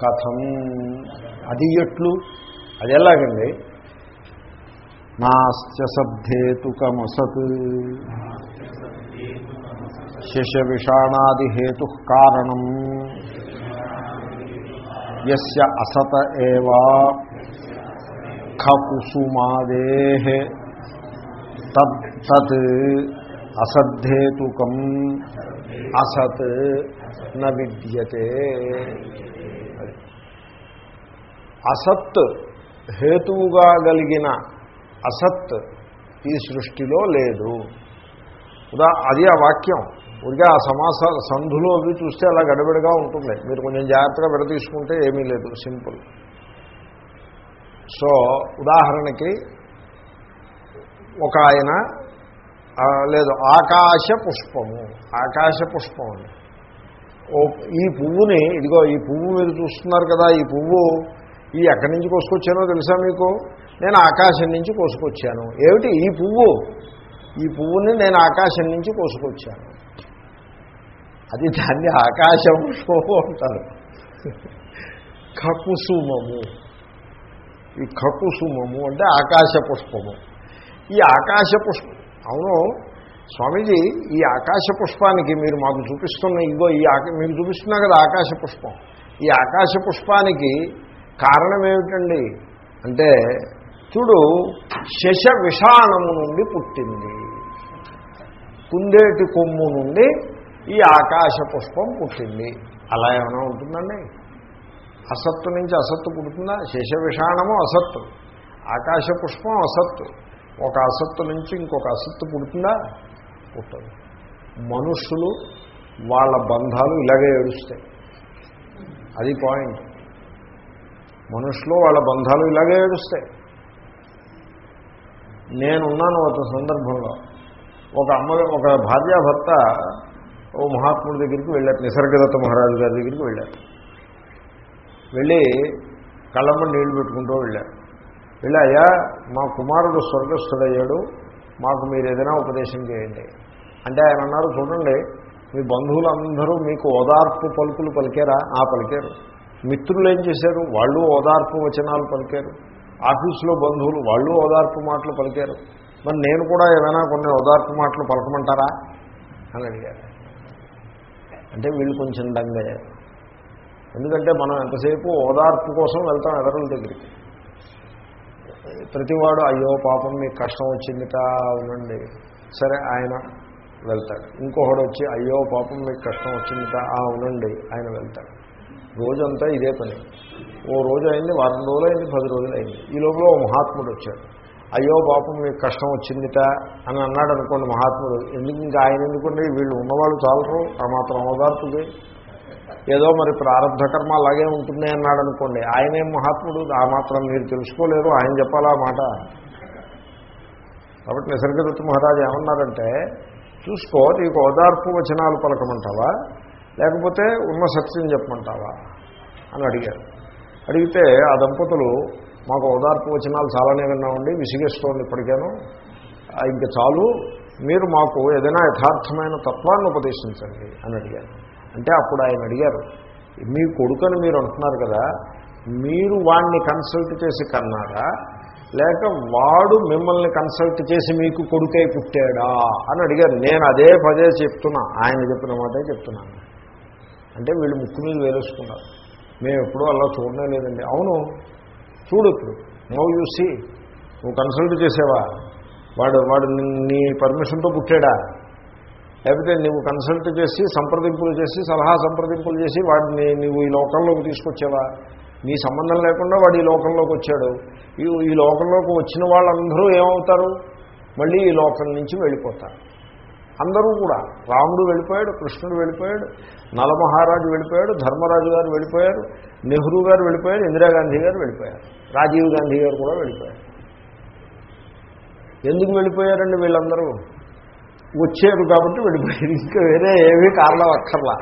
కథం అది ఎట్లు? అది ఎలాగండి? నాస్త్య శబ్దేతుకమసత్ శశ విషాణాదిహేతు కారణం. యస్య అసత ఏవా ఖకుసుమాదే. తత్ తత్ అసద్ధేతుకం. అసత్ న విద్యతే. అసత్ హేతువుగా కలిగిన అసత్ ఈ సృష్టిలో లేదు. ఉదా అది ఆ వాక్యం. ఉడిగా ఆ సమాస సంధులు అవి చూస్తే అలా గడబిడగా ఉంటుంది. మీరు కొంచెం జాగ్రత్తగా విడతీసుకుంటే ఏమీ లేదు. సింపుల్. సో ఉదాహరణకి ఒక ఆయన లేదు ఆకాశ పుష్పము. ఆకాశ పుష్పం అండి. ఓ ఈ పువ్వుని ఇదిగో ఈ పువ్వు మీరు చూస్తున్నారు కదా ఈ పువ్వు ఈ ఎక్కడి నుంచి కోసుకొచ్చానో తెలుసా మీకు? నేను ఆకాశం నుంచి కోసుకొచ్చాను. ఏమిటి? ఈ పువ్వు. ఈ పువ్వుని నేను ఆకాశం నుంచి కోసుకొచ్చాను. అది దాన్ని ఆకాశం పుష్పము అంటారు. ఖకుసుమము. ఈ ఖకుసుమము అంటే ఆకాశ పుష్పము. ఈ ఆకాశ పుష్పం అవును స్వామీజీ ఈ ఆకాశ పుష్పానికి మీరు మాకు చూపిస్తున్న ఇగో ఈ ఆక మీకు చూపిస్తున్నా కదా ఆకాశ పుష్పం. ఈ ఆకాశ పుష్పానికి కారణం ఏమిటండి అంటే చూడు శశ విషాణము నుండి పుట్టింది. కుందేటి కొమ్ము నుండి ఈ ఆకాశ పుష్పం పుట్టింది. అలా ఏమైనా ఉంటుందండి? అసత్తు నుంచి అసత్తు పుడుతుందా? శశ విషాణము అసత్తు. ఆకాశ పుష్పం అసత్తు. ఒక అసత్తు నుంచి ఇంకొక అసత్తు పుడుతుందా? పుట్టదు. మనుషులు వాళ్ళ బంధాలు ఇలాగే ఏడుస్తాయి. అది పాయింట్. మనుషులు వాళ్ళ బంధాలు ఇలాగే ఏడుస్తాయి. నేనున్నాను ఒక సందర్భంలో. ఒక అమ్మ ఒక భార్యాభర్త ఓ మహాత్ముడి దగ్గరికి వెళ్ళారు నిసర్గదత్త మహారాజు గారి దగ్గరికి వెళ్ళారు. వెళ్ళి కళ్ళమ్మ నీళ్ళు పెట్టుకుంటూ వెళ్ళారు. వెళ్ళి అయ్యా మా కుమారుడు స్వర్గస్థుడయ్యాడు మాకు మీరు ఏదైనా ఉపదేశం చేయండి. అంటే ఆయన అన్నారు చూడండి మీ బంధువులందరూ మీకు ఓదార్పు పలుకులు పలికారా? ఆ పలికారు. మిత్రులు ఏం చేశారు? వాళ్ళు ఓదార్పు వచనాలు పలికారు. ఆఫీసులో బంధువులు వాళ్ళు ఓదార్పు మాటలు పలికారు. మరి నేను కూడా ఏమైనా కొన్ని ఓదార్పు మాటలు పలకమంటారా? అని అడిగారు. అంటే వీళ్ళు కొంచెం దంగయ్యారు. ఎందుకంటే మనం ఎంతసేపు ఓదార్పు కోసం వెళ్తాం ఎదరుల దగ్గరికి? ప్రతివాడు అయ్యో పాపం మీకు కష్టం వచ్చిందిట అవునండి సరే ఆయన వెళ్తాడు. ఇంకొకడు వచ్చి అయ్యో పాపం మీకు కష్టం వచ్చిందిట అవునండి ఆయన వెళ్తాడు. రోజంతా ఇదే పని. ఓ రోజు అయింది వారం రోజులు అయింది పది రోజులు అయింది ఈ లోపల ఓ మహాత్ముడు వచ్చాడు. అయ్యో పాపం మీకు కష్టం వచ్చిందిట అని అన్నాడు అనుకోండి మహాత్ముడు. ఎందుకు ఇంకా ఆయన ఎందుకంటే వీళ్ళు ఉన్నవాళ్ళు చాలరు ఆ మాత్రం ఓదార్పుకి ఏదో మరి ప్రారంభ కర్మ అలాగే ఉంటుంది అన్నాడు అనుకోండి. ఆయనేం మహాత్ముడు ఆ మాత్రం మీరు తెలుసుకోలేరు ఆయన చెప్పాలా మాట? కాబట్టి నిసర్గదత్త మహారాజు ఏమన్నారంటే చూసుకో నీకు ఓదార్పు వచనాలు పలకమంటావా? లేకపోతే ఉన్న సత్యం చెప్పమంటావా? అని అడిగారు. అడిగితే ఆ దంపతులు మాకు ఓదార్పు వచనాలు చాలానే విన్నామండి విసిగేస్తోంది ఇప్పటికేను. ఆ, ఇంక చాలు మీరు మాకు ఏదైనా యథార్థమైన తత్వాన్ని ఉపదేశించండి అని అడిగారు. అంటే అప్పుడు ఆయన అడిగారు మీ కొడుకని మీరు అంటున్నారు కదా మీరు వాడిని కన్సల్ట్ చేసి కన్నారా? లేక వాడు మిమ్మల్ని కన్సల్ట్ చేసి మీకు కొడుకై పుట్టాడా? అని అడిగారు. నేను అదే పదే చెప్తున్నా ఆయన చెప్పిన మాటే చెప్తున్నాను. అంటే వీళ్ళు ముక్కు మీద వేలేసుకున్నారు. మేము ఎప్పుడూ అలా చూడనే లేదండి. అవును చూడు ఇప్పుడు. No you see. నువ్వు కన్సల్ట్ చేసేవా? వాడు వాడు నీ- పర్మిషన్తో పుట్టాడా? లేకపోతే నువ్వు కన్సల్ట్ చేసి సంప్రదింపులు చేసి సలహా సంప్రదింపులు చేసి వాడిని నువ్వు ఈ లోకంలోకి తీసుకొచ్చావా? నీ సంబంధం లేకుండా వాడు ఈ లోకంలోకి వచ్చాడు. ఈ ఈ లోకంలోకి వచ్చిన వాళ్ళందరూ ఏమవుతారు? మళ్ళీ ఈ లోకం నుంచి వెళ్ళిపోతారు. అందరూ కూడా. రాముడు వెళ్ళిపోయాడు కృష్ణుడు వెళ్ళిపోయాడు నలమహారాజు వెళ్ళిపోయాడు ధర్మరాజు గారు వెళ్ళిపోయారు నెహ్రూ గారు వెళ్ళిపోయారు ఇందిరాగాంధీ గారు వెళ్ళిపోయారు. రాజీవ్ గాంధీ గారు కూడా వెళ్ళిపోయారు. ఎందుకు వెళ్ళిపోయారండి వీళ్ళందరూ? వచ్చారు కాబట్టి వెళ్ళిపోయారు. ఇంకా వేరే ఏమీ కారణం అక్కర్లా.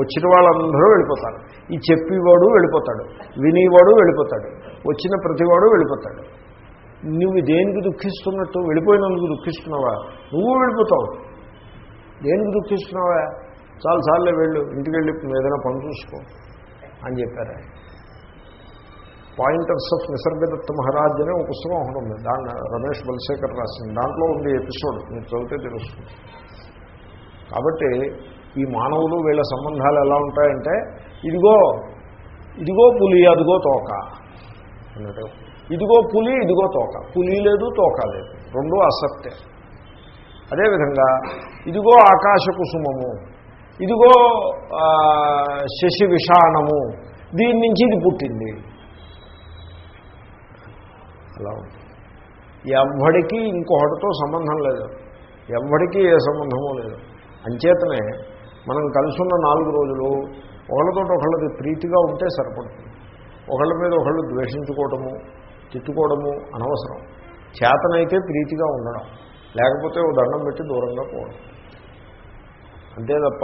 వచ్చిన వాళ్ళందరూ వెళ్ళిపోతారు. ఈ చెప్పేవాడు వెళ్ళిపోతాడు వినేవాడు వెళ్ళిపోతాడు వచ్చిన ప్రతివాడు వెళ్ళిపోతాడు. నువ్వు దేనికి దుఃఖిస్తున్నట్టు? వెళ్ళిపోయినందుకు దుఃఖిస్తున్నావా? నువ్వు వెళ్ళిపోతావు. దేనికి దుఃఖిస్తున్నావా చాలాసార్లు వెళ్ళు ఇంటికి వెళ్ళి ఏదైనా పని చూసుకో అని చెప్పారు పాయింటర్స్ ఆఫ్ నిసర్గదత్త మహారాజ్ అనే ఒక పుస్తకం ఒకటి ఉంది. దాన్ని రమేష్ బలశేఖర్ రాసింది. దాంట్లో ఉంది ఎపిసోడ్ మీరు చదివితే తెలుస్తుంది. కాబట్టి ఈ మానవులు వీళ్ళ సంబంధాలు ఎలా ఉంటాయంటే ఇదిగో ఇదిగో పులి అదిగో తోక అన్నట్టు. ఇదిగో పులి ఇదిగో తోక. పులి లేదు తోక లేదు. రెండు అసత్తే. అదేవిధంగా ఇదిగో ఆకాశ కుసుమము ఇదిగో శశి విషాణము దీని నుంచి ఇది పుట్టింది. అలా ఉంది. ఎవ్వడికి ఇంకొకటితో సంబంధం లేదు. ఎవ్వడికి ఏ సంబంధము లేదు. అంచేతనే మనం కలుసున్న నాలుగు రోజులు ఒకళ్ళతో ఒకళ్ళది ప్రీతిగా ఉంటే సరిపడుతుంది. ఒకళ్ళ మీద ఒకళ్ళు ద్వేషించుకోవడము తిట్టుకోవడము అనవసరం. చేతనైతే ప్రీతిగా ఉండడం. లేకపోతే ఓ దండం పెట్టి దూరంగా పోవడం. అంతే తప్ప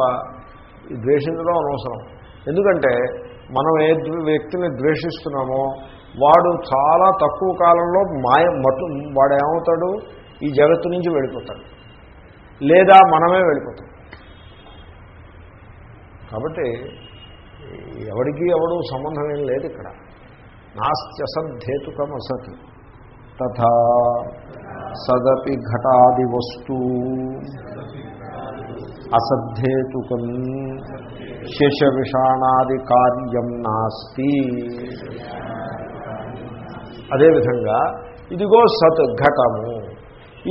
ఈ ద్వేషించడం అనవసరం. ఎందుకంటే మనం ఏ వ్యక్తిని ద్వేషిస్తున్నామో వాడు చాలా తక్కువ కాలంలో మాయ మటు వాడు ఏమవుతాడు ఈ జగత్తు నుంచి వెళ్ళిపోతాడు. లేదా మనమే వెళ్ళిపోతాం. కాబట్టి ఎవడికి ఎవడు సంబంధం ఏం లేదు ఇక్కడ. నాస్త్యసద్ధేతుకమసతి తథా సదపి ఘటాది వస్తూ. అసద్ధేతుకం శేష విషాణాది కార్యం నాస్తి. అదేవిధంగా ఇదిగో సత్ ఘటము.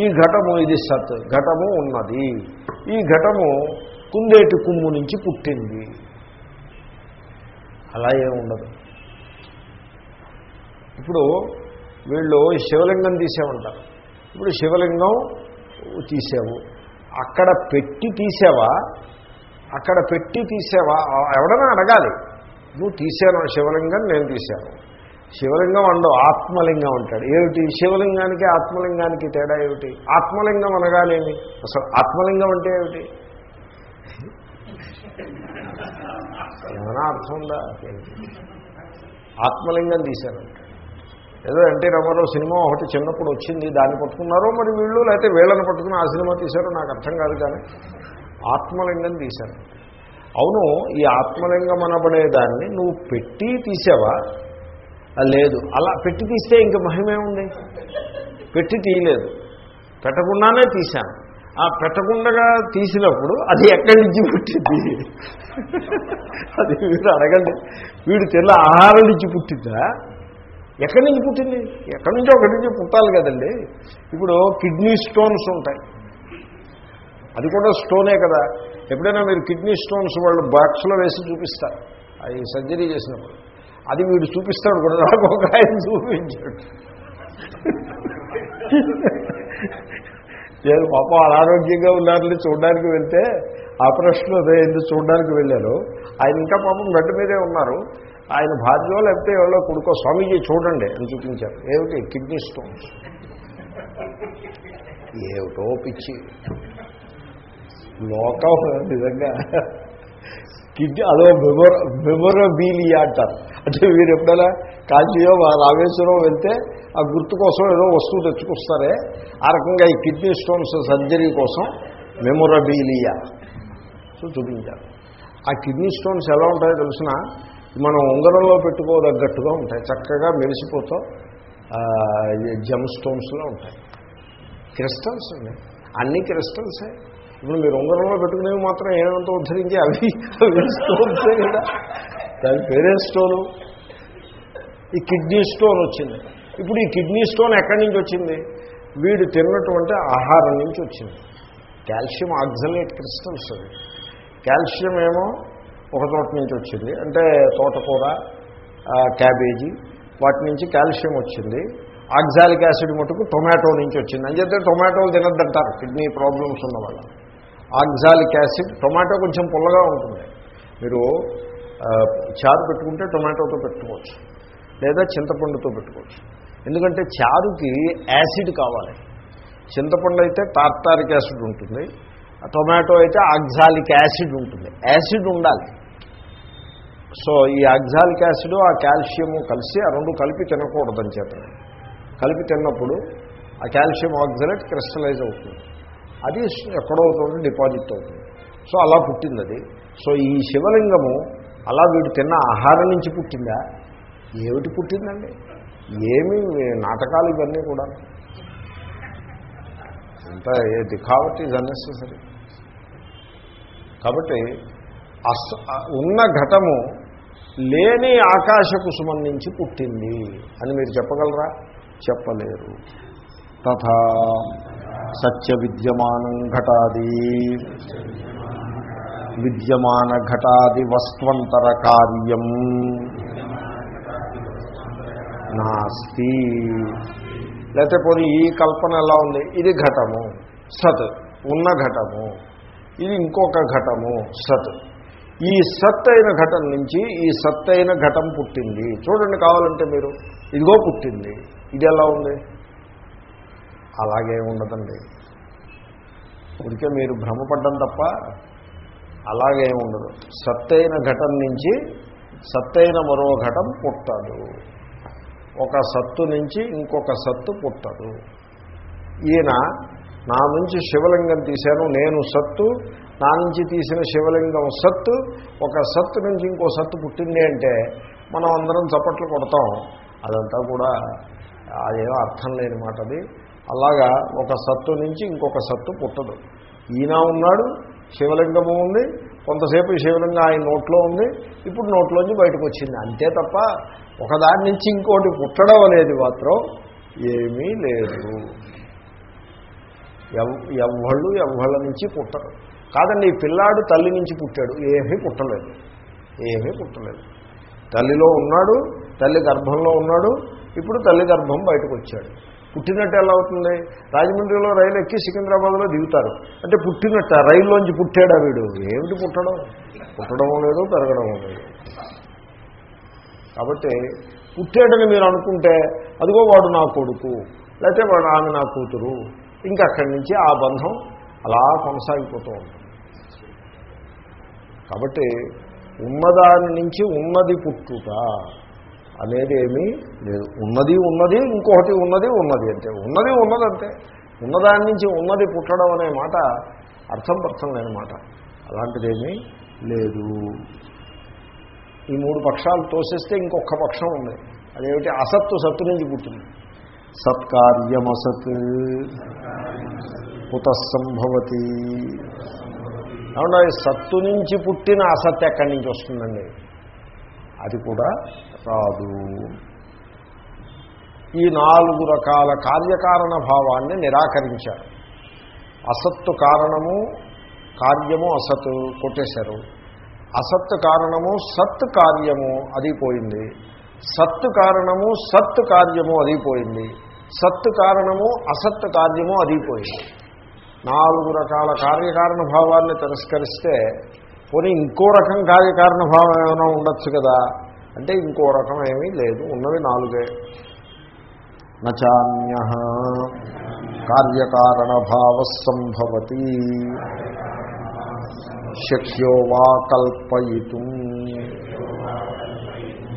ఈ ఘటము ఇది సత్ ఘటము ఉన్నది. ఈ ఘటము కుందేటి కుమ్ము నుంచి పుట్టింది. అలా ఏముండదు ఇప్పుడు వీళ్ళు శివలింగం తీసేమంటారు ఇప్పుడు శివలింగం తీసావు. అక్కడ పెట్టి తీసావా? అక్కడ పెట్టి తీసావా? ఎవడైనా అడగాలి. నువ్వు తీసాను శివలింగం నేను తీశాను శివలింగం అండవు ఆత్మలింగం అంటాడు. ఏమిటి? శివలింగానికి ఆత్మలింగానికి తేడా ఏమిటి? ఆత్మలింగం అనగానేమి? అసలు ఆత్మలింగం అంటే ఏమిటి? ఏమైనా అర్థం ఉందా? ఆత్మలింగం తీశారంట ఏదో ఎన్టీ రామారావు సినిమా ఒకటి చిన్నప్పుడు వచ్చింది దాన్ని పట్టుకున్నారో మరి వీళ్ళు లేకపోతే వీళ్ళని పట్టుకుని ఆ సినిమా తీశారో నాకు అర్థం కాదు కానీ ఆత్మలింగం తీశారు. అవును ఈ ఆత్మలింగం అనబడే దాన్ని నువ్వు పెట్టి తీసావా? లేదు. అలా పెట్టి తీస్తే ఇంక మహిమే ఉంది పెట్టి తీయలేదు. పెట్టకుండానే తీశాను. ఆ పెట్టకుండా తీసినప్పుడు అది ఎక్కడి నుంచి పుట్టింది? అది మీరు అడగండి. వీడు తెల్ల ఆహారం నుంచి పుట్టిందా? ఎక్కడి నుంచి పుట్టింది? ఎక్కడి నుంచో ఒకటి నుంచి పుట్టాలి కదండి. ఇప్పుడు కిడ్నీ స్టోన్స్ ఉంటాయి. అది కూడా స్టోనే కదా. ఎప్పుడైనా మీరు కిడ్నీ స్టోన్స్ వాళ్ళు బాక్స్లో వేసి చూపిస్తారు. అది సర్జరీ చేసినప్పుడు. అది వీడు చూపిస్తాడు కూడా. నాకు ఒక ఆయన చూపించాడు. నేను పాప అనారోగ్యంగా ఉన్నారని చూడడానికి వెళ్తే ఆపరేషన్ అయింది చూడడానికి వెళ్ళారు? ఆయన ఇంకా పాపం గడ్డ మీదే ఉన్నారు. ఆయన భార్యలో లేకపోతే ఎవరో కొడుకో స్వామీజీ చూడండి అని చూపించారు. ఏమిటి? Kidney stones. ఏమిటో పిచ్చి. లోకం నిజంగా కిడ్నీ అదో మెమొర మెమొరబీలియా అంటారు. అంటే మీరు ఎప్పుడైనా కాశీయో రామేశ్వరం వెళ్తే ఆ గుర్తు కోసం ఏదో వస్తువు తెచ్చుకొస్తారే. ఆ రకంగా ఈ కిడ్నీ స్టోన్స్ సర్జరీ కోసం మెమొరబీలియా. సో చూపించారు. ఆ కిడ్నీ స్టోన్స్ ఎలా ఉంటాయో తెలిసిన మనం ఉంగరంలో పెట్టుకోదగ్గట్టుగా ఉంటాయి. చక్కగా మెరిసిపోతూ. జమ్ స్టోన్స్లో ఉంటాయి. క్రిస్టల్స్ అండి. అన్ని క్రిస్టల్సే ఇప్పుడు మీరు ఉంగరంలో పెట్టుకునేవి మాత్రం ఏమంత ఉద్ధరించి అవి స్టోన్సే కదా. దాని పేరే స్టోను ఈ కిడ్నీ స్టోన్ వచ్చింది. ఇప్పుడు ఈ కిడ్నీ స్టోన్ ఎక్కడి నుంచి వచ్చింది? వీడు తిన్నటువంటి ఆహారం నుంచి వచ్చింది. కాల్షియం ఆక్సలేట్ క్రిస్టల్స్ అవి. కాల్షియం ఏమో ఒక చోట నుంచి వచ్చింది. అంటే తోటకూర క్యాబేజీ వాటి నుంచి కాల్షియం వచ్చింది. ఆక్సాలిక్ యాసిడ్ మటుకు టొమాటో నుంచి వచ్చింది. అని చెప్తే టొమాటోలు తినద్దంటారు. కిడ్నీ ప్రాబ్లమ్స్ ఉన్న వాళ్ళు. ఆక్సాలిక్ యాసిడ్ టొమాటో కొంచెం పుల్లగా ఉంటుంది. మీరు చారు పెట్టుకుంటే టొమాటోతో పెట్టుకోవచ్చు. లేదా చింతపండుతో పెట్టుకోవచ్చు. ఎందుకంటే చారుకి యాసిడ్ కావాలి. చింతపండు అయితే టార్టారిక్ యాసిడ్ ఉంటుంది. టొమాటో అయితే ఆక్సాలిక్ యాసిడ్ ఉంటుంది. యాసిడ్ ఉండాలి. సో ఈ ఆక్సాలిక్ యాసిడ్ ఆ కాల్షియము కలిసి ఆ రెండు కలిపి తినకూడదని చేతనే కలిపి తిన్నప్పుడు ఆ కాల్షియం ఆక్సలేట్ క్రిస్టలైజ్ అవుతుంది. అది ఎక్కడవుతుంది డిపాజిట్ అవుతుంది. సో అలా పుట్టింది అది. సో ఈ శివలింగము అలా వీడు తిన్న ఆహారం నుంచి పుట్టిందా? ఏమిటి పుట్టిందండి? ఏమి నాటకాలు ఇవన్నీ కూడా. అంత ఏ దిఖావట్ ఈజ్ అన్నెసరీ కాబట్టి అస్ ఉన్న ఘటము లేని ఆకాశ కుసుమం నుంచి పుట్టింది అని మీరు చెప్పగలరా? చెప్పలేరు. తథా సత్య విద్యమానం ఘటాది. విద్యమాన ఘటాది వస్త్వంతర కార్యం. నాస్తి. లేకపోతే ఈ కల్పన ఎలా ఉంది? ఇది ఘటము. సత్ ఉన్న ఘటము. ఇది ఇంకొక ఘటము సత్. ఈ సత్ అయిన ఘటం నుంచి ఈ సత్ అయిన ఘటం పుట్టింది. చూడండి కావాలంటే మీరు ఇదిగో పుట్టింది. ఇది ఎలా ఉంది? అలాగే ఉండదండి. ఊరికే మీరు భ్రమపడ్డం తప్ప అలాగే ఉండదు. సత్తైన ఘటం నుంచి సత్తైన మరో ఘటం పుట్టదు. ఒక సత్తు నుంచి ఇంకొక సత్తు పుట్టదు. ఈయన నా నుంచి శివలింగం తీశాను నేను సత్తు నా నుంచి తీసిన శివలింగం సత్తు ఒక సత్తు నుంచి ఇంకో సత్తు పుట్టింది అంటే మనం అందరం చప్పట్లు కొడతాం. అదంతా కూడా అదేమో అర్థం లేని మాట అది. అలాగా ఒక సత్తు నుంచి ఇంకొక సత్తు పుట్టదు. ఈయన ఉన్నాడు శివలింగము ఉంది కొంతసేపు శివలింగం ఆయన నోట్లో ఉంది ఇప్పుడు నోట్లోంచి బయటకు వచ్చింది. అంతే తప్ప ఒకదాని నుంచి ఇంకోటి పుట్టడం అనేది మాత్రం ఏమీ లేదు. ఎవ్వళ్ళు ఎవ్వళ్ళ నుంచి పుట్టరు. కాదండి ఈ పిల్లాడు తల్లి నుంచి పుట్టాడు. ఏమీ పుట్టలేదు. ఏమీ పుట్టలేదు. తల్లిలో ఉన్నాడు తల్లి గర్భంలో ఉన్నాడు ఇప్పుడు తల్లి గర్భం బయటకు వచ్చాడు పుట్టినట్టు ఎలా అవుతుంది? రాజమండ్రిలో రైలు ఎక్కి సికింద్రాబాద్లో దిగుతారు. అంటే పుట్టినట్ట రైల్లోంచి పుట్టాడా వీడు? ఏమిటి పుట్టడం? పుట్టడం లేదు పెరగడం లేదు. కాబట్టి పుట్టాడని మీరు అనుకుంటే అదిగో వాడు నా కొడుకు లేకపోతే వాడు ఆమె నా కూతురు. ఇంకా అక్కడి నుంచి ఆ బంధం అలా కొనసాగిపోతూ ఉంటుంది. కాబట్టి ఉన్నదాని నుంచి ఉన్నది పుట్టుట అనేది ఏమీ లేదు. ఉన్నది ఉన్నది ఇంకొకటి ఉన్నది ఉన్నది అంతే ఉన్నది ఉన్నది అంతే ఉన్నదాని నుంచి ఉన్నది పుట్టడం అనే మాట అర్థం పర్థం లేనమాట అలాంటిదేమీ లేదు. ఈ మూడు పక్షాలు తోసేస్తే ఇంకొక పక్షం ఉంది. అదేమిటి? అసత్తు సత్తు నుంచి పుట్టింది. సత్కార్యమసత్. పుతస్సంభవతి ఏమన్నా సత్తు నుంచి పుట్టిన అసత్ ఎక్కడి నుంచి వస్తుందండి? అది కూడా రాదు. ఈ నాలుగు రకాల కార్యకారణ భావాన్ని నిరాకరించారు. అసత్తు కారణము కార్యము అసత్ కొట్టేశారు. అసత్ కారణము సత్ కార్యము అది పోయింది సత్ కారణము సత్ కార్యము అది పోయింది సత్ కారణము అసత్ కార్యము అదిపోయింది నాలుగు రకాల కార్యకారణ భావాన్ని తిరస్కరిస్తే పోనీ ఇంకో రకం కార్యకారణ భావం ఏమైనా ఉండొచ్చు కదా? అంటే ఇంకో రకం ఏమీ లేదు ఉన్నవి నాలుగే. నచాన్య కార్యకారణ భావ సంభవతి శక్యో వా కల్పయితు.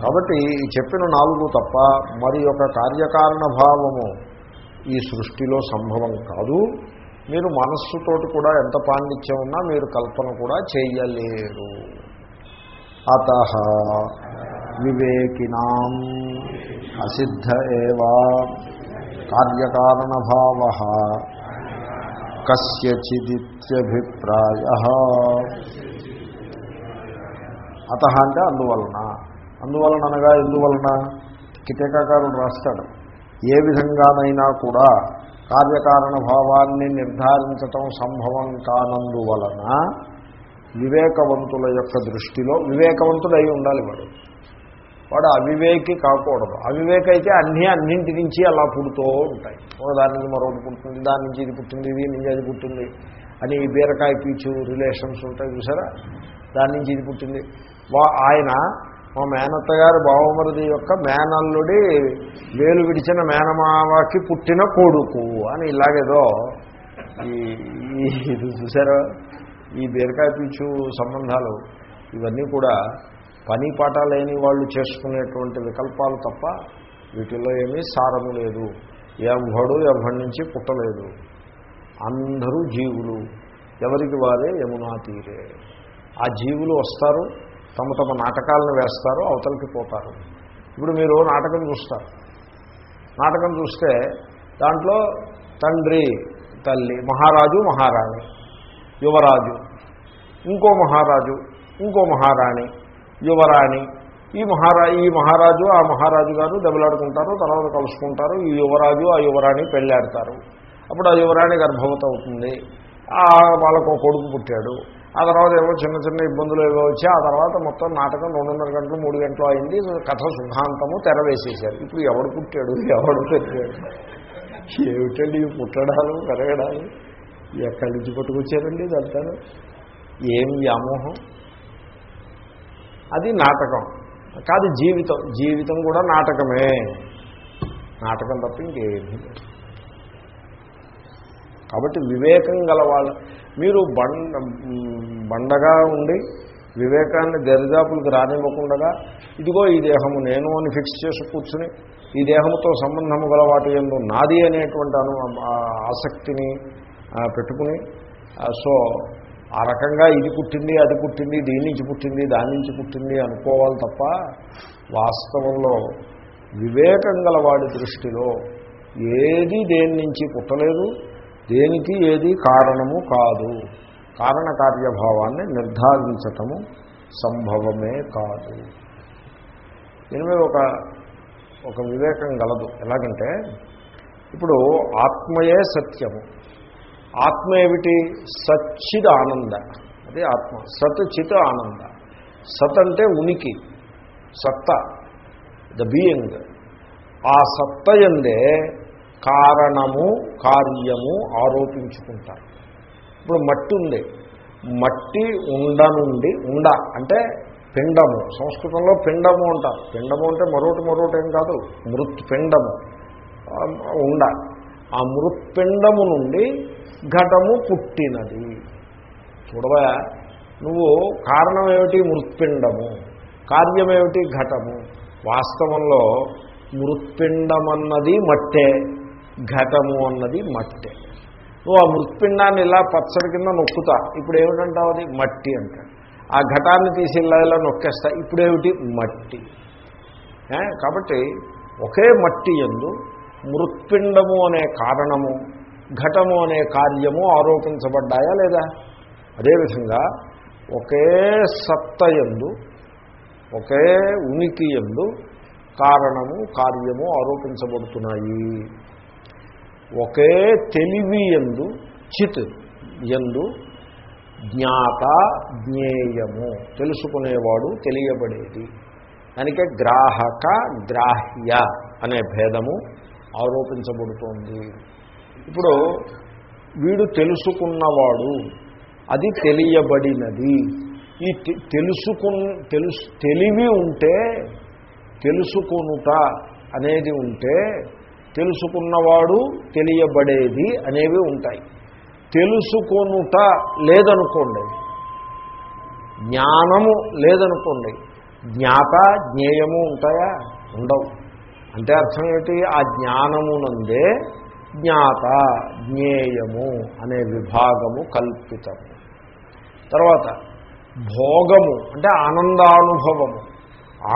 కాబట్టి ఈ చెప్పిన నాలుగు తప్ప మరి ఒక కార్యకారణ భావము ఈ సృష్టిలో సంభవం కాదు. మీరు మనస్సుతోటి కూడా ఎంత పాండిత్యం ఉన్నా మీరు కల్పన కూడా చేయలేరు. అత వివేకినాం అసిద్ధ ఏవా కార్యకారణభావ కస్యచిదిత్యభిప్రాయ. అత అంటే అందువలన అందువలన అనగా ఎందువలన? కిటకాకారుడు రాస్తాడు. ఏ విధంగానైనా కూడా కార్యకారణ భావాన్ని నిర్ధారించటం సంభవం కానందువలన వివేకవంతుల యొక్క దృష్టిలో వివేకవంతుడై ఉండాలి వాడు. వాడు అవివేకి కాకూడదు. అవివేక అయితే అన్నీ అన్నింటి నుంచి అలా పుడుతూ ఉంటాయి. దాని నుంచి మరొకటి పుట్టింది దాని నుంచి ఇది పుట్టింది ఇది నుంచి అది పుట్టింది అని బీరకాయ పీచు రిలేషన్స్ ఉంటాయి చూసారా? దాని నుంచి ఇది పుట్టింది వా ఆయన మా మేనత్త గారు బావమరిది యొక్క మేనల్లుడి వేలు విడిచిన మేనమావకి పుట్టిన కొడుకు అని ఇలాగేదో ఈ ఇది చూసారా ఈ బీరకాయ పీచు సంబంధాలు ఇవన్నీ కూడా పని పాట లేని వాళ్ళు చేసుకునేటువంటి వికల్పాలు తప్ప వీటిల్లో ఏమీ సారము లేదు. ఎవ్వడు ఎవ్వడి నుంచి పుట్టలేదు. అందరూ జీవులు. ఎవరికి వారే? యమునా తీరే. ఆ జీవులు వస్తారు. తమ తమ నాటకాలను వేస్తారు అవతలకి పోతారు. ఇప్పుడు మీరు నాటకం చూస్తారు. నాటకం చూస్తే దాంట్లో తండ్రి తల్లి మహారాజు మహారాణి యువరాజు ఇంకో మహారాజు ఇంకో మహారాణి యువరాణి ఈ మహారా ఈ మహారాజు ఆ మహారాజు గారు దెబ్బలాడుకుంటారు తర్వాత కలుసుకుంటారు ఈ యువరాజు ఆ యువరాణి పెళ్ళాడతారు అప్పుడు ఆ యువరాణి గర్భవతి అవుతుంది. ఆ వాళ్ళకు ఒక కొడుకు పుట్టాడు. ఆ తర్వాత ఏవో చిన్న చిన్న ఇబ్బందులు ఏవో వచ్చి ఆ తర్వాత మొత్తం నాటకం రెండున్నర గంటలు మూడు గంటలు అయింది. కథ సుఖాంతము తెరవేసేశారు ఇప్పుడు ఎవడు పుట్టాడు? ఎవడు పెట్టాడు? ఏమిటండి పుట్టడాలు పెరగడాలు? ఎక్కడి నుంచి పట్టుకొచ్చారండి ఇదంతా? ఏం వ్యామోహం? అది నాటకం. కాదు జీవితం. జీవితం కూడా నాటకమే. నాటకం తప్ప ఇంకేమీ లేదు. కాబట్టి వివేకం గలవాళ్ళు మీరు బండ బండగా ఉండి వివేకాన్ని దరిదాపులకు రానివ్వకుండా ఇదిగో ఈ దేహము నేను అని ఫిక్స్ చేసి కూర్చుని ఈ దేహంతో సంబంధము గల వాటి ఎందు నాది అనేటువంటి అను ఆసక్తిని పెట్టుకుని సో ఆ రకంగా ఇది పుట్టింది అది పుట్టింది దీని నుంచి పుట్టింది దాని నుంచి పుట్టింది అనుకోవాలి తప్ప వాస్తవంలో వివేకం గల వాడి దృష్టిలో ఏది దేని నుంచి పుట్టలేదు దేనికి ఏది కారణము కాదు? కారణకార్యభావాన్ని నిర్ధారించటము సంభవమే కాదు. దీని మీద ఒక ఒక వివేకం గలదు. ఎలాగంటే ఇప్పుడు ఆత్మయే సత్యము. ఆత్మ ఏమిటి? సచ్చిద్ ఆనంద. అదే ఆత్మ. సత్ చిత్ ఆనంద. సత్ అంటే ఉనికి. సత్త. The being. ఆ సత్తయందే కారణము కార్యము ఆరోపించుకుంటారు. ఇప్పుడు మట్టి ఉంది. మట్టి ఉండ నుండి ఉండ అంటే పిండము. సంస్కృతంలో పిండము అంటారు. పిండము అంటే మరొకటి మరొకటి ఏం కాదు. మృత్పిండము ఉండ. ఆ మృత్పిండము నుండి ఘటము పుట్టినది. చూడవా? నువ్వు కారణం ఏమిటి? మృత్పిండము కార్యమేమిటి ఘటము. వాస్తవంలో మృత్పిండమన్నది మట్టే. ఘటము అన్నది మట్టి. నువ్వు ఆ మృత్పిండాన్ని ఇలా పచ్చడి కింద నొక్కుతా. ఇప్పుడు ఏమిటంటావు అది? మట్టి అంటాడు. ఆ ఘటాన్ని తీసి ఇలా ఇలా నొక్కేస్తా. ఇప్పుడేమిటి మట్టి. కాబట్టి ఒకే మట్టి ఎందు మృత్పిండము అనే కారణము ఘటము అనే కార్యము ఆరోపించబడ్డాయా లేదా? అదేవిధంగా ఒకే సత్త ఎందు ఒకే ఉనికి ఎందు కారణము కార్యము ఆరోపించబడుతున్నాయి. ఒకే తెలివి ఎందు చిత్ ఎందు జ్ఞాత జ్ఞేయము తెలుసుకునేవాడు తెలియబడేది. దానికే గ్రాహక గ్రాహ్య అనే భేదము ఆరోపించబడుతోంది. ఇప్పుడు వీడు తెలుసుకున్నవాడు అది తెలియబడినది. ఈ తె- తెలుసుకున్ తెలుసు తెలివి ఉంటే తెలుసుకొనుట అనేది ఉంటే తెలుసుకున్నవాడు తెలియబడేది అనేవి ఉంటాయి. తెలుసుకొనుట లేదనుకోండి జ్ఞానము లేదనుకోండి జ్ఞాత జ్ఞేయము ఉంటాయా? ఉండవు. అంటే అర్థం ఏమిటి? ఆ జ్ఞానమునందే జ్ఞాత జ్ఞేయము అనే విభాగము కల్పితము. తర్వాత భోగము అంటే ఆనందానుభవము.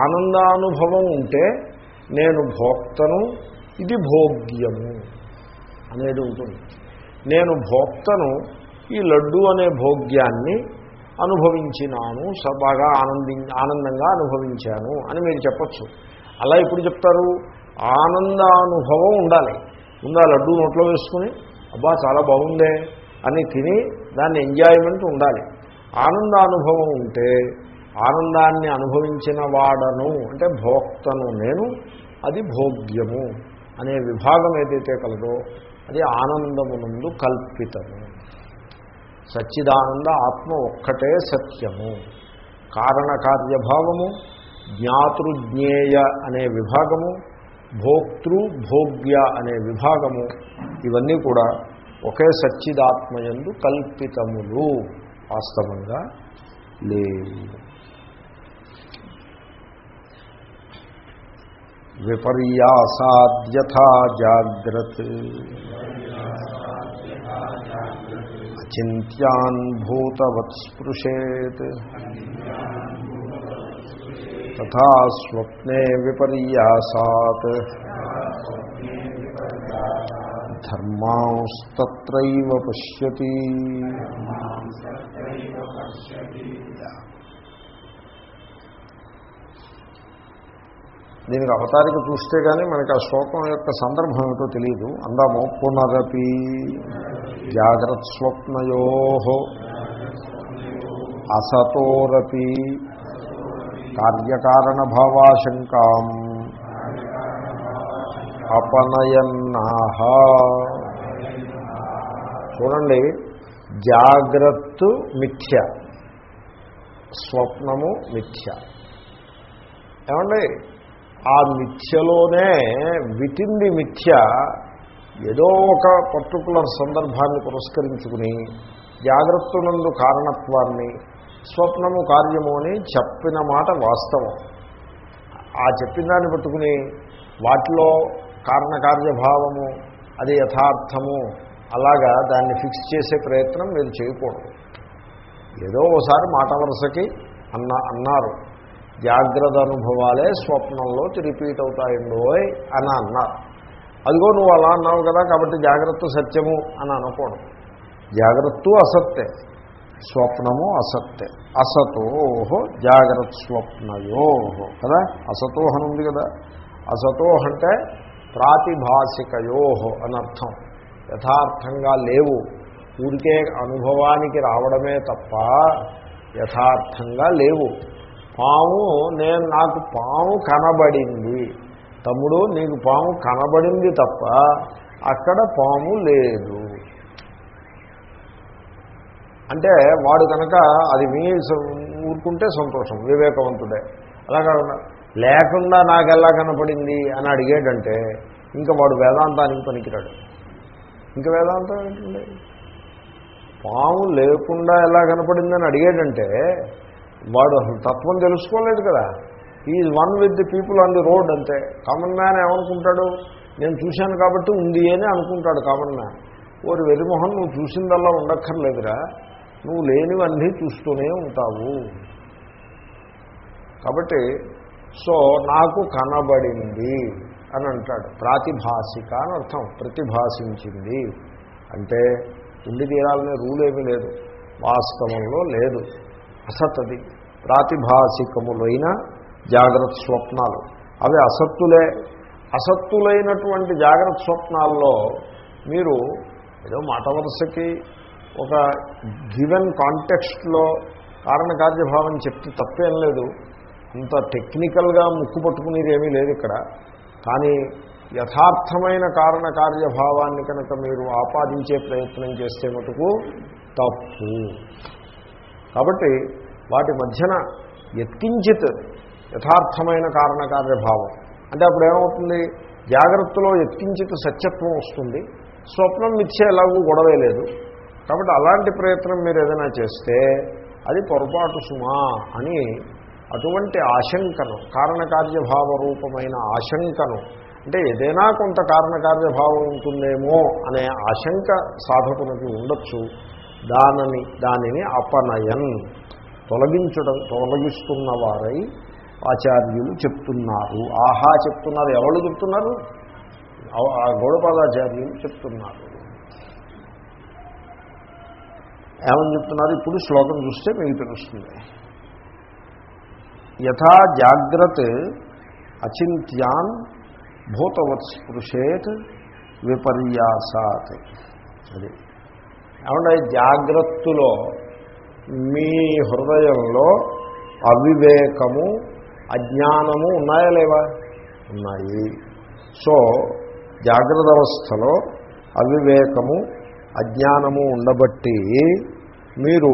ఆనందానుభవం ఉంటే నేను భోక్తను ఇది భోగ్యము అనేది ఉంటుంది. నేను భోక్తను ఈ లడ్డు అనే భోగ్యాన్ని అనుభవించినాను స- బాగా ఆనంది ఆనందంగా అనుభవించాను అని మీరు చెప్పచ్చు. అలా ఇప్పుడు చెప్తారు? ఆనందానుభవం ఉండాలి. ముందు ఆ లడ్డు నోట్లో వేసుకుని అబ్బా చాలా బాగుందే అని తిని దాన్ని ఎంజాయ్మెంట్ ఉండాలి. ఆనందానుభవం ఉంటే ఆనందాన్ని అనుభవించిన వాడను అంటే భోక్తను నేను అది భోగ్యము. అనే విభాగం ఏదైతే కలదో అది ఆనందమునందు కల్పితము. సచ్చిదానంద ఆత్మ ఒక్కటే సత్యము. కారణకార్యభావము జ్ఞాతృజ్ఞేయ అనే విభాగము భోక్తృ భోగ్య అనే విభాగము ఇవన్నీ కూడా ఒకే సచ్చిదాత్మయందు కల్పితములు. వాస్తవంగా లేవు. విపర్యాసాద్యథా జాగ్రత్ అచింత్యాన్ భూతవత్ స్పృశేత్ తథా స్వప్నే విపర్యాసాత్. ధర్మాంస్తత్రైవ పశ్యతి. దీనికి అవతారిక చూస్తే కానీ మనకి ఆ శ్లోకం యొక్క సందర్భం ఏమిటో తెలియదు. అందాము పునరపి జాగ్రత్త స్వప్నయో అసతోరపి కార్యకారణ భావాశంకాం అపనయన్నాహ చూడండి జాగ్రత్త మిథ్య స్వప్నము మిథ్య. ఏమండి? ఆ మిథ్యలోనే విటింది మిథ్య ఏదో ఒక పర్టికులర్ సందర్భాన్ని పురస్కరించుకుని జాగ్రత్తనందు కారణత్వాన్ని స్వప్నము కార్యము అని చెప్పిన మాట వాస్తవం. ఆ చెప్పిన దాన్ని పట్టుకుని వాటిలో కారణకార్యభావము అది యథార్థము అలాగా దాన్ని ఫిక్స్ చేసే ప్రయత్నం మీరు చేయకూడదు. ఏదో ఒకసారి మాట వరుసకి అన్న అన్నారు. జాగ్రత్త అనుభవాలే స్వప్నంలో రిపీట్ అవుతాయండోయ్ అని అన్నారు అదిగో నువ్వు అలా అన్నావు కదా కాబట్టి జాగ్రత్త సత్యము అని అనకూడదు. జాగ్రత్త అసత్తే స్వప్నము అసత్తే. అసతోహో జాగ్రత్త స్వప్నయోహో కదా? అసతోహ ఉంది కదా. అసతోహ అంటే ప్రాతిభాషికయోహో అనర్థం యథార్థంగా లేవు. ఊరికే అనుభవానికి రావడమే తప్ప యథార్థంగా లేవు. పాము నేను నాకు పాము కనబడింది. తమ్ముడు నీకు పాము కనబడింది తప్ప అక్కడ పాము లేదు. అంటే వాడు కనుక అది మీ ఊరుకుంటే సంతోషం వివేకవంతుడే. అలా కాకుండా లేకుండా నాకు ఎలా కనపడింది అని అడిగాడంటే ఇంకా వాడు వేదాంతానికి పనికిరాడు. ఇంకా వేదాంతం ఏంటండి పాము లేకుండా ఎలా కనపడిందని అడిగాడంటే వాడు అసలు తత్వం తెలుసుకోలేదు కదా. Is one with the people on the road అంతే. కామన్ మ్యాన్ ఏమనుకుంటాడు? నేను చూశాను కాబట్టి ఉంది అని అనుకుంటాడు కామన్ మ్యాన్ ఓరి వెరిమోహన్ నువ్వు చూసిందల్లా ఉండక్కర్లేదురా. నువ్వు లేనివన్నీ చూస్తూనే ఉంటావు. కాబట్టి సో నాకు కనబడింది అని అంటాడు. ప్రాతిభాసిక అని అర్థం. ప్రతిభాసించింది. అంటే ఉండి తీరాలనే రూల్ ఏమీ లేదు. వాస్తవంలో లేదు. అసతది. ప్రాతిభాసికములైన జాగ్రత్త స్వప్నాలు. అవి అసత్తులే. అసత్తులైనటువంటి జాగ్రత్త స్వప్నాల్లో మీరు ఏదో మాట వరుసకి ఒక గివెన్ కాంటెక్స్ట్లో కారణకార్యభావం చెప్తే తప్పేం లేదు. అంత టెక్నికల్గా ముక్కు పట్టుకునేది ఏమీ లేదు ఇక్కడ. కానీ యథార్థమైన కారణకార్యభావాన్ని కనుక మీరు ఆపాదించే ప్రయత్నం చేస్తే మటుకు తప్పు. కాబట్టి వాటి మధ్యన ఎత్కించిత్ యథార్థమైన కారణకార్యభావం. అంటే అప్పుడు ఏమవుతుంది? జాగ్రత్తలో ఎత్కించిత్ సత్యత్వం వస్తుంది. స్వప్నం మిథ్య ఎలాగూ గొడవే లేదు. కాబట్టి అలాంటి ప్రయత్నం మీరు ఏదైనా చేస్తే అది పొరపాటు సుమా అని అటువంటి ఆశంకను కారణకార్యభావ రూపమైన ఆశంకను. అంటే ఏదైనా కొంత కారణకార్యభావం ఉంటుందేమో అనే ఆశంక సాధకునికి ఉండొచ్చు. దానిని దానిని అపనయన్. తొలగించడం తొలగిస్తున్న వారై ఆచార్యులు చెప్తున్నారు. ఆహా చెప్తున్నారు. ఎవరు చెప్తున్నారు? ఆ గౌడపాదాచార్యులు చెప్తున్నారు. ఏమని చెప్తున్నారు? ఇప్పుడు శ్లోకం చూస్తే మీకు తెలుస్తుంది యథా జాగ్రత్త అచింత్యాన్ భూతవత్ స్పృశేత్ విపర్యాసాత్. అది. ఏమంటే జాగ్రత్తలో మీ హృదయంలో అవివేకము అజ్ఞానము ఉన్నాయా లేవా? ఉన్నాయి. సో జాగ్రత్త అవస్థలో అవివేకము అజ్ఞానము ఉండబట్టి మీరు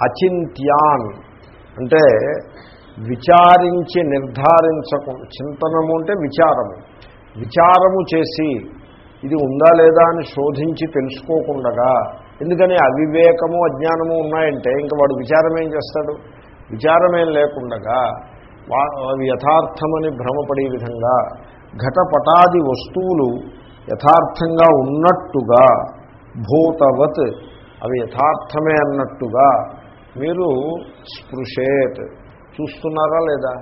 అచింత్యాన్ అంటే విచారించి నిర్ధారించకుండా చింతనము అంటే విచారము. విచారము చేసి ఇది ఉందా లేదా అని శోధించి తెలుసుకోకుండా ఎందుకని అవివేకము అజ్ఞానము ఉన్నాయంటే ఇంకా వాడు విచారం ఏం చేస్తాడు? విచారమేం లేకుండగా అవి యథార్థమని భ్రమపడే విధంగా ఘటపటాది వస్తువులు యథార్థంగా ఉన్నట్టుగా భూతవత్ అవి యథార్థమే అన్నట్టుగా మీరు స్పృశేత్. చూస్తున్నారా లేదా?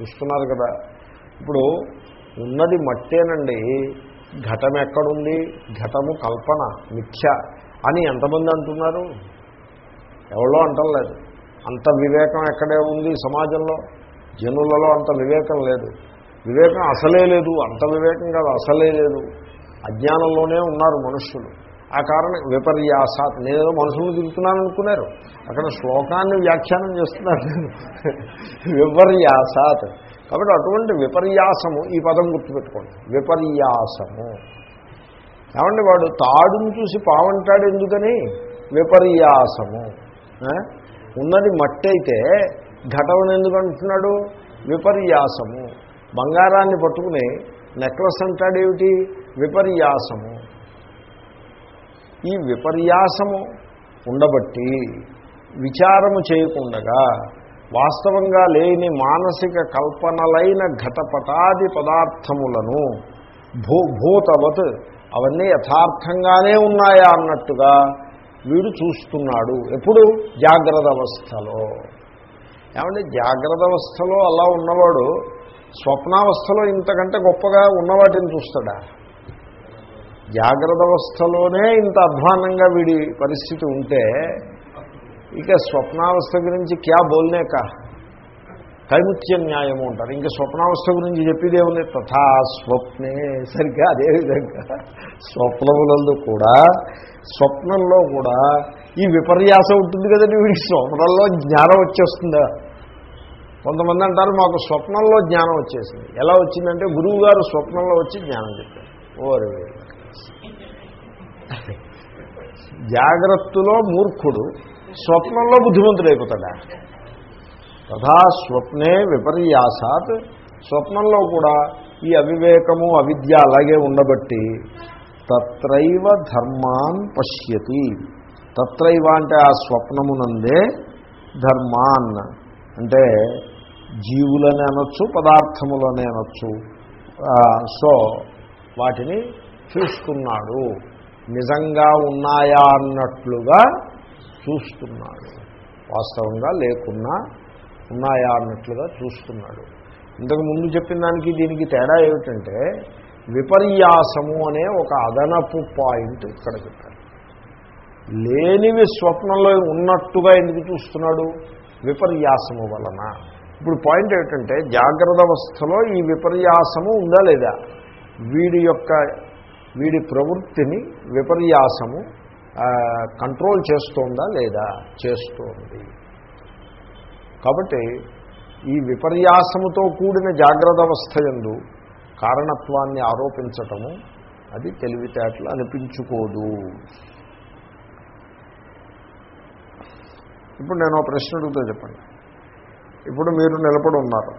చూస్తున్నారు కదా. ఇప్పుడు ఉన్నది మట్టేనండి. ఘటం ఎక్కడుంది? ఘటము కల్పన మిథ్య అని ఎంతమంది అంటున్నారు? ఎవరో అంటలేదు అంత వివేకం ఎక్కడే ఉంది సమాజంలో? జనులలో అంత వివేకం లేదు. వివేకం అసలే లేదు. అంత వివేకం కాదు అసలే లేదు. అజ్ఞానంలోనే ఉన్నారు మనుషులు ఆ కారణం విపర్యాసాత్ నేనేదో మనుషులను తిరుగుతున్నాను అనుకున్నారు. అక్కడ శ్లోకాన్ని వ్యాఖ్యానం చేస్తున్నారు. నేను విపర్యాసాత్. కాబట్టి అటువంటి విపర్యాసము ఈ పదం గుర్తుపెట్టుకోండి. విపర్యాసము. ఏమండి వాడు? తాడును చూసి పావంటాడు ఎందుకని? విపర్యాసము. ఉన్నది మట్టి అయితే ఘటవని ఎందుకు అంటున్నాడు? విపర్యాసము. బంగారాన్ని పట్టుకుని నెక్లెస్ అంటాడేమిటి? విపర్యాసము. ఈ విపర్యాసము ఉండబట్టి విచారము చేయకుండగా వాస్తవంగా లేని మానసిక కల్పనలైన ఘటపటాది పదార్థములను భూ భూతవత్ అవన్నీ యథార్థంగానే ఉన్నాయా అన్నట్టుగా వీడు చూస్తున్నాడు. ఎప్పుడు? జాగ్రత్త అవస్థలో. ఏమంటే జాగ్రత్త అవస్థలో అలా ఉన్నవాడు స్వప్నావస్థలో ఇంతకంటే గొప్పగా ఉన్నవాటిని చూస్తాడా? జాగ్రత్త అవస్థలోనే ఇంత అధ్వానంగా వీడి పరిస్థితి ఉంటే ఇక స్వప్నావస్థ గురించి క్యా బోల్నేక కైముత్య న్యాయము అంటారు. ఇంకా స్వప్నావస్థ గురించి చెప్పేదే ఉంది తథా స్వప్నే సరిగ్గా అదేవిధంగా స్వప్నములందు కూడా స్వప్నంలో కూడా ఈ విపర్యాసం ఉంటుంది కదండి వీడికి. స్వప్నంలో జ్ఞానం వచ్చేస్తుందా? కొంతమంది అంటారు మాకు స్వప్నంలో జ్ఞానం వచ్చేసింది. ఎలా వచ్చిందంటే గురువు గారు స్వప్నంలో వచ్చి జ్ఞానం చెప్పారు. ఓరే జాగ్రత్తలో మూర్ఖుడు స్వప్నంలో బుద్ధిమంతుడైపోతాడా తథా స్వప్నే విపర్యాసాత్. స్వప్నంలో కూడా ఈ అవివేకము అవిద్య అలాగే ఉండబట్టి తత్రైవ ధర్మాన్ పశ్యతి. తత్రైవ అంటే ఆ స్వప్నమునందే ధర్మాన్. అంటే జీవులని అనొచ్చు పదార్థములని అనొచ్చు. సో వాటిని చూస్తున్నాడు నిజంగా ఉన్నాయా అన్నట్లుగా చూస్తున్నాడు. వాస్తవంగా లేకున్నా ఉన్నాయా అన్నట్లుగా చూస్తున్నాడు. ఇంతకు ముందు చెప్పిన దానికి దీనికి తేడా ఏమిటంటే విపర్యాసము అనే ఒక అదనపు పాయింట్ ఇక్కడ చెప్పారు. లేనివి స్వప్నంలో ఉన్నట్టుగా ఎందుకు చూస్తున్నాడు? విపర్యాసము వలన. ఇప్పుడు పాయింట్ ఏమిటంటే జాగ్రత్త అవస్థలో ఈ విపర్యాసము ఉందా లేదా? వీడి యొక్క వీడి ప్రవృత్తిని విపర్యాసము కంట్రోల్ చేస్తోందా లేదా? చేస్తోంది. కాబట్టి ఈ విపర్యాసముతో కూడిన జాగ్రత్త అవస్థ ఎందు కారణత్వాన్ని ఆరోపించటము అది తెలివితేటలు అనిపించుకోదు. ఇప్పుడు నేను ప్రశ్న అడుగుతా చెప్పండి. ఇప్పుడు మీరు నిలబడి ఉన్నారు.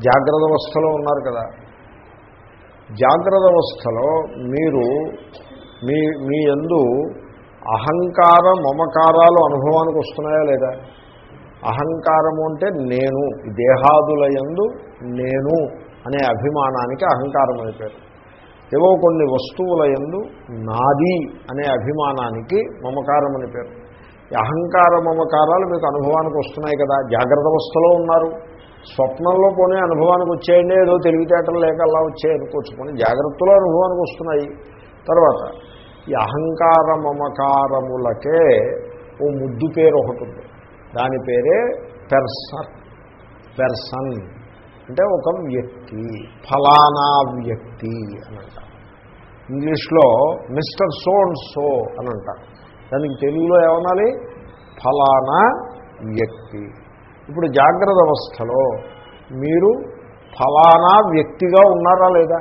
జాగ్రత్త అవస్థలో ఉన్నారు కదా. జాగ్రత్త అవస్థలో మీరు మీ మీ ఎందు అహంకార మమకారాలు అనుభవానికి వస్తున్నాయా లేదా? అహంకారము అంటే నేను దేహాదుల యందు నేను అనే అభిమానానికి అహంకారం అని పేరు. ఏవో కొన్ని వస్తువుల యందు నాది అనే అభిమానానికి మమకారం అని పేరు. అహంకార మమకారాలు మీకు అనుభవానికి వస్తున్నాయి కదా. జాగ్రత్త అవస్థలో ఉన్నారు. స్వప్నంలో పోనీ అనుభవానికి వచ్చేయండి ఏదో తెలివితేటలు లేక అలా వచ్చాయి అనుకోవచ్చు. పోనీ జాగ్రత్తలో అనుభవానికి వస్తున్నాయి. తర్వాత ఈ అహంకార మమకారములకే ఓ ముద్దు పేరు ఒకటి ఉంది. దాని పేరే పెర్సన్. పెర్సన్ అంటే ఒక వ్యక్తి ఫలానా వ్యక్తి అని అంటారు. ఇంగ్లీష్లో మిస్టర్ సో అండ్ సో అని అంటారు. దానికి తెలుగులో ఏమనాలి? ఫలానా వ్యక్తి. ఇప్పుడు జాగ్రత్త అవస్థలో మీరు ఫలానా వ్యక్తిగా ఉన్నారా లేదా?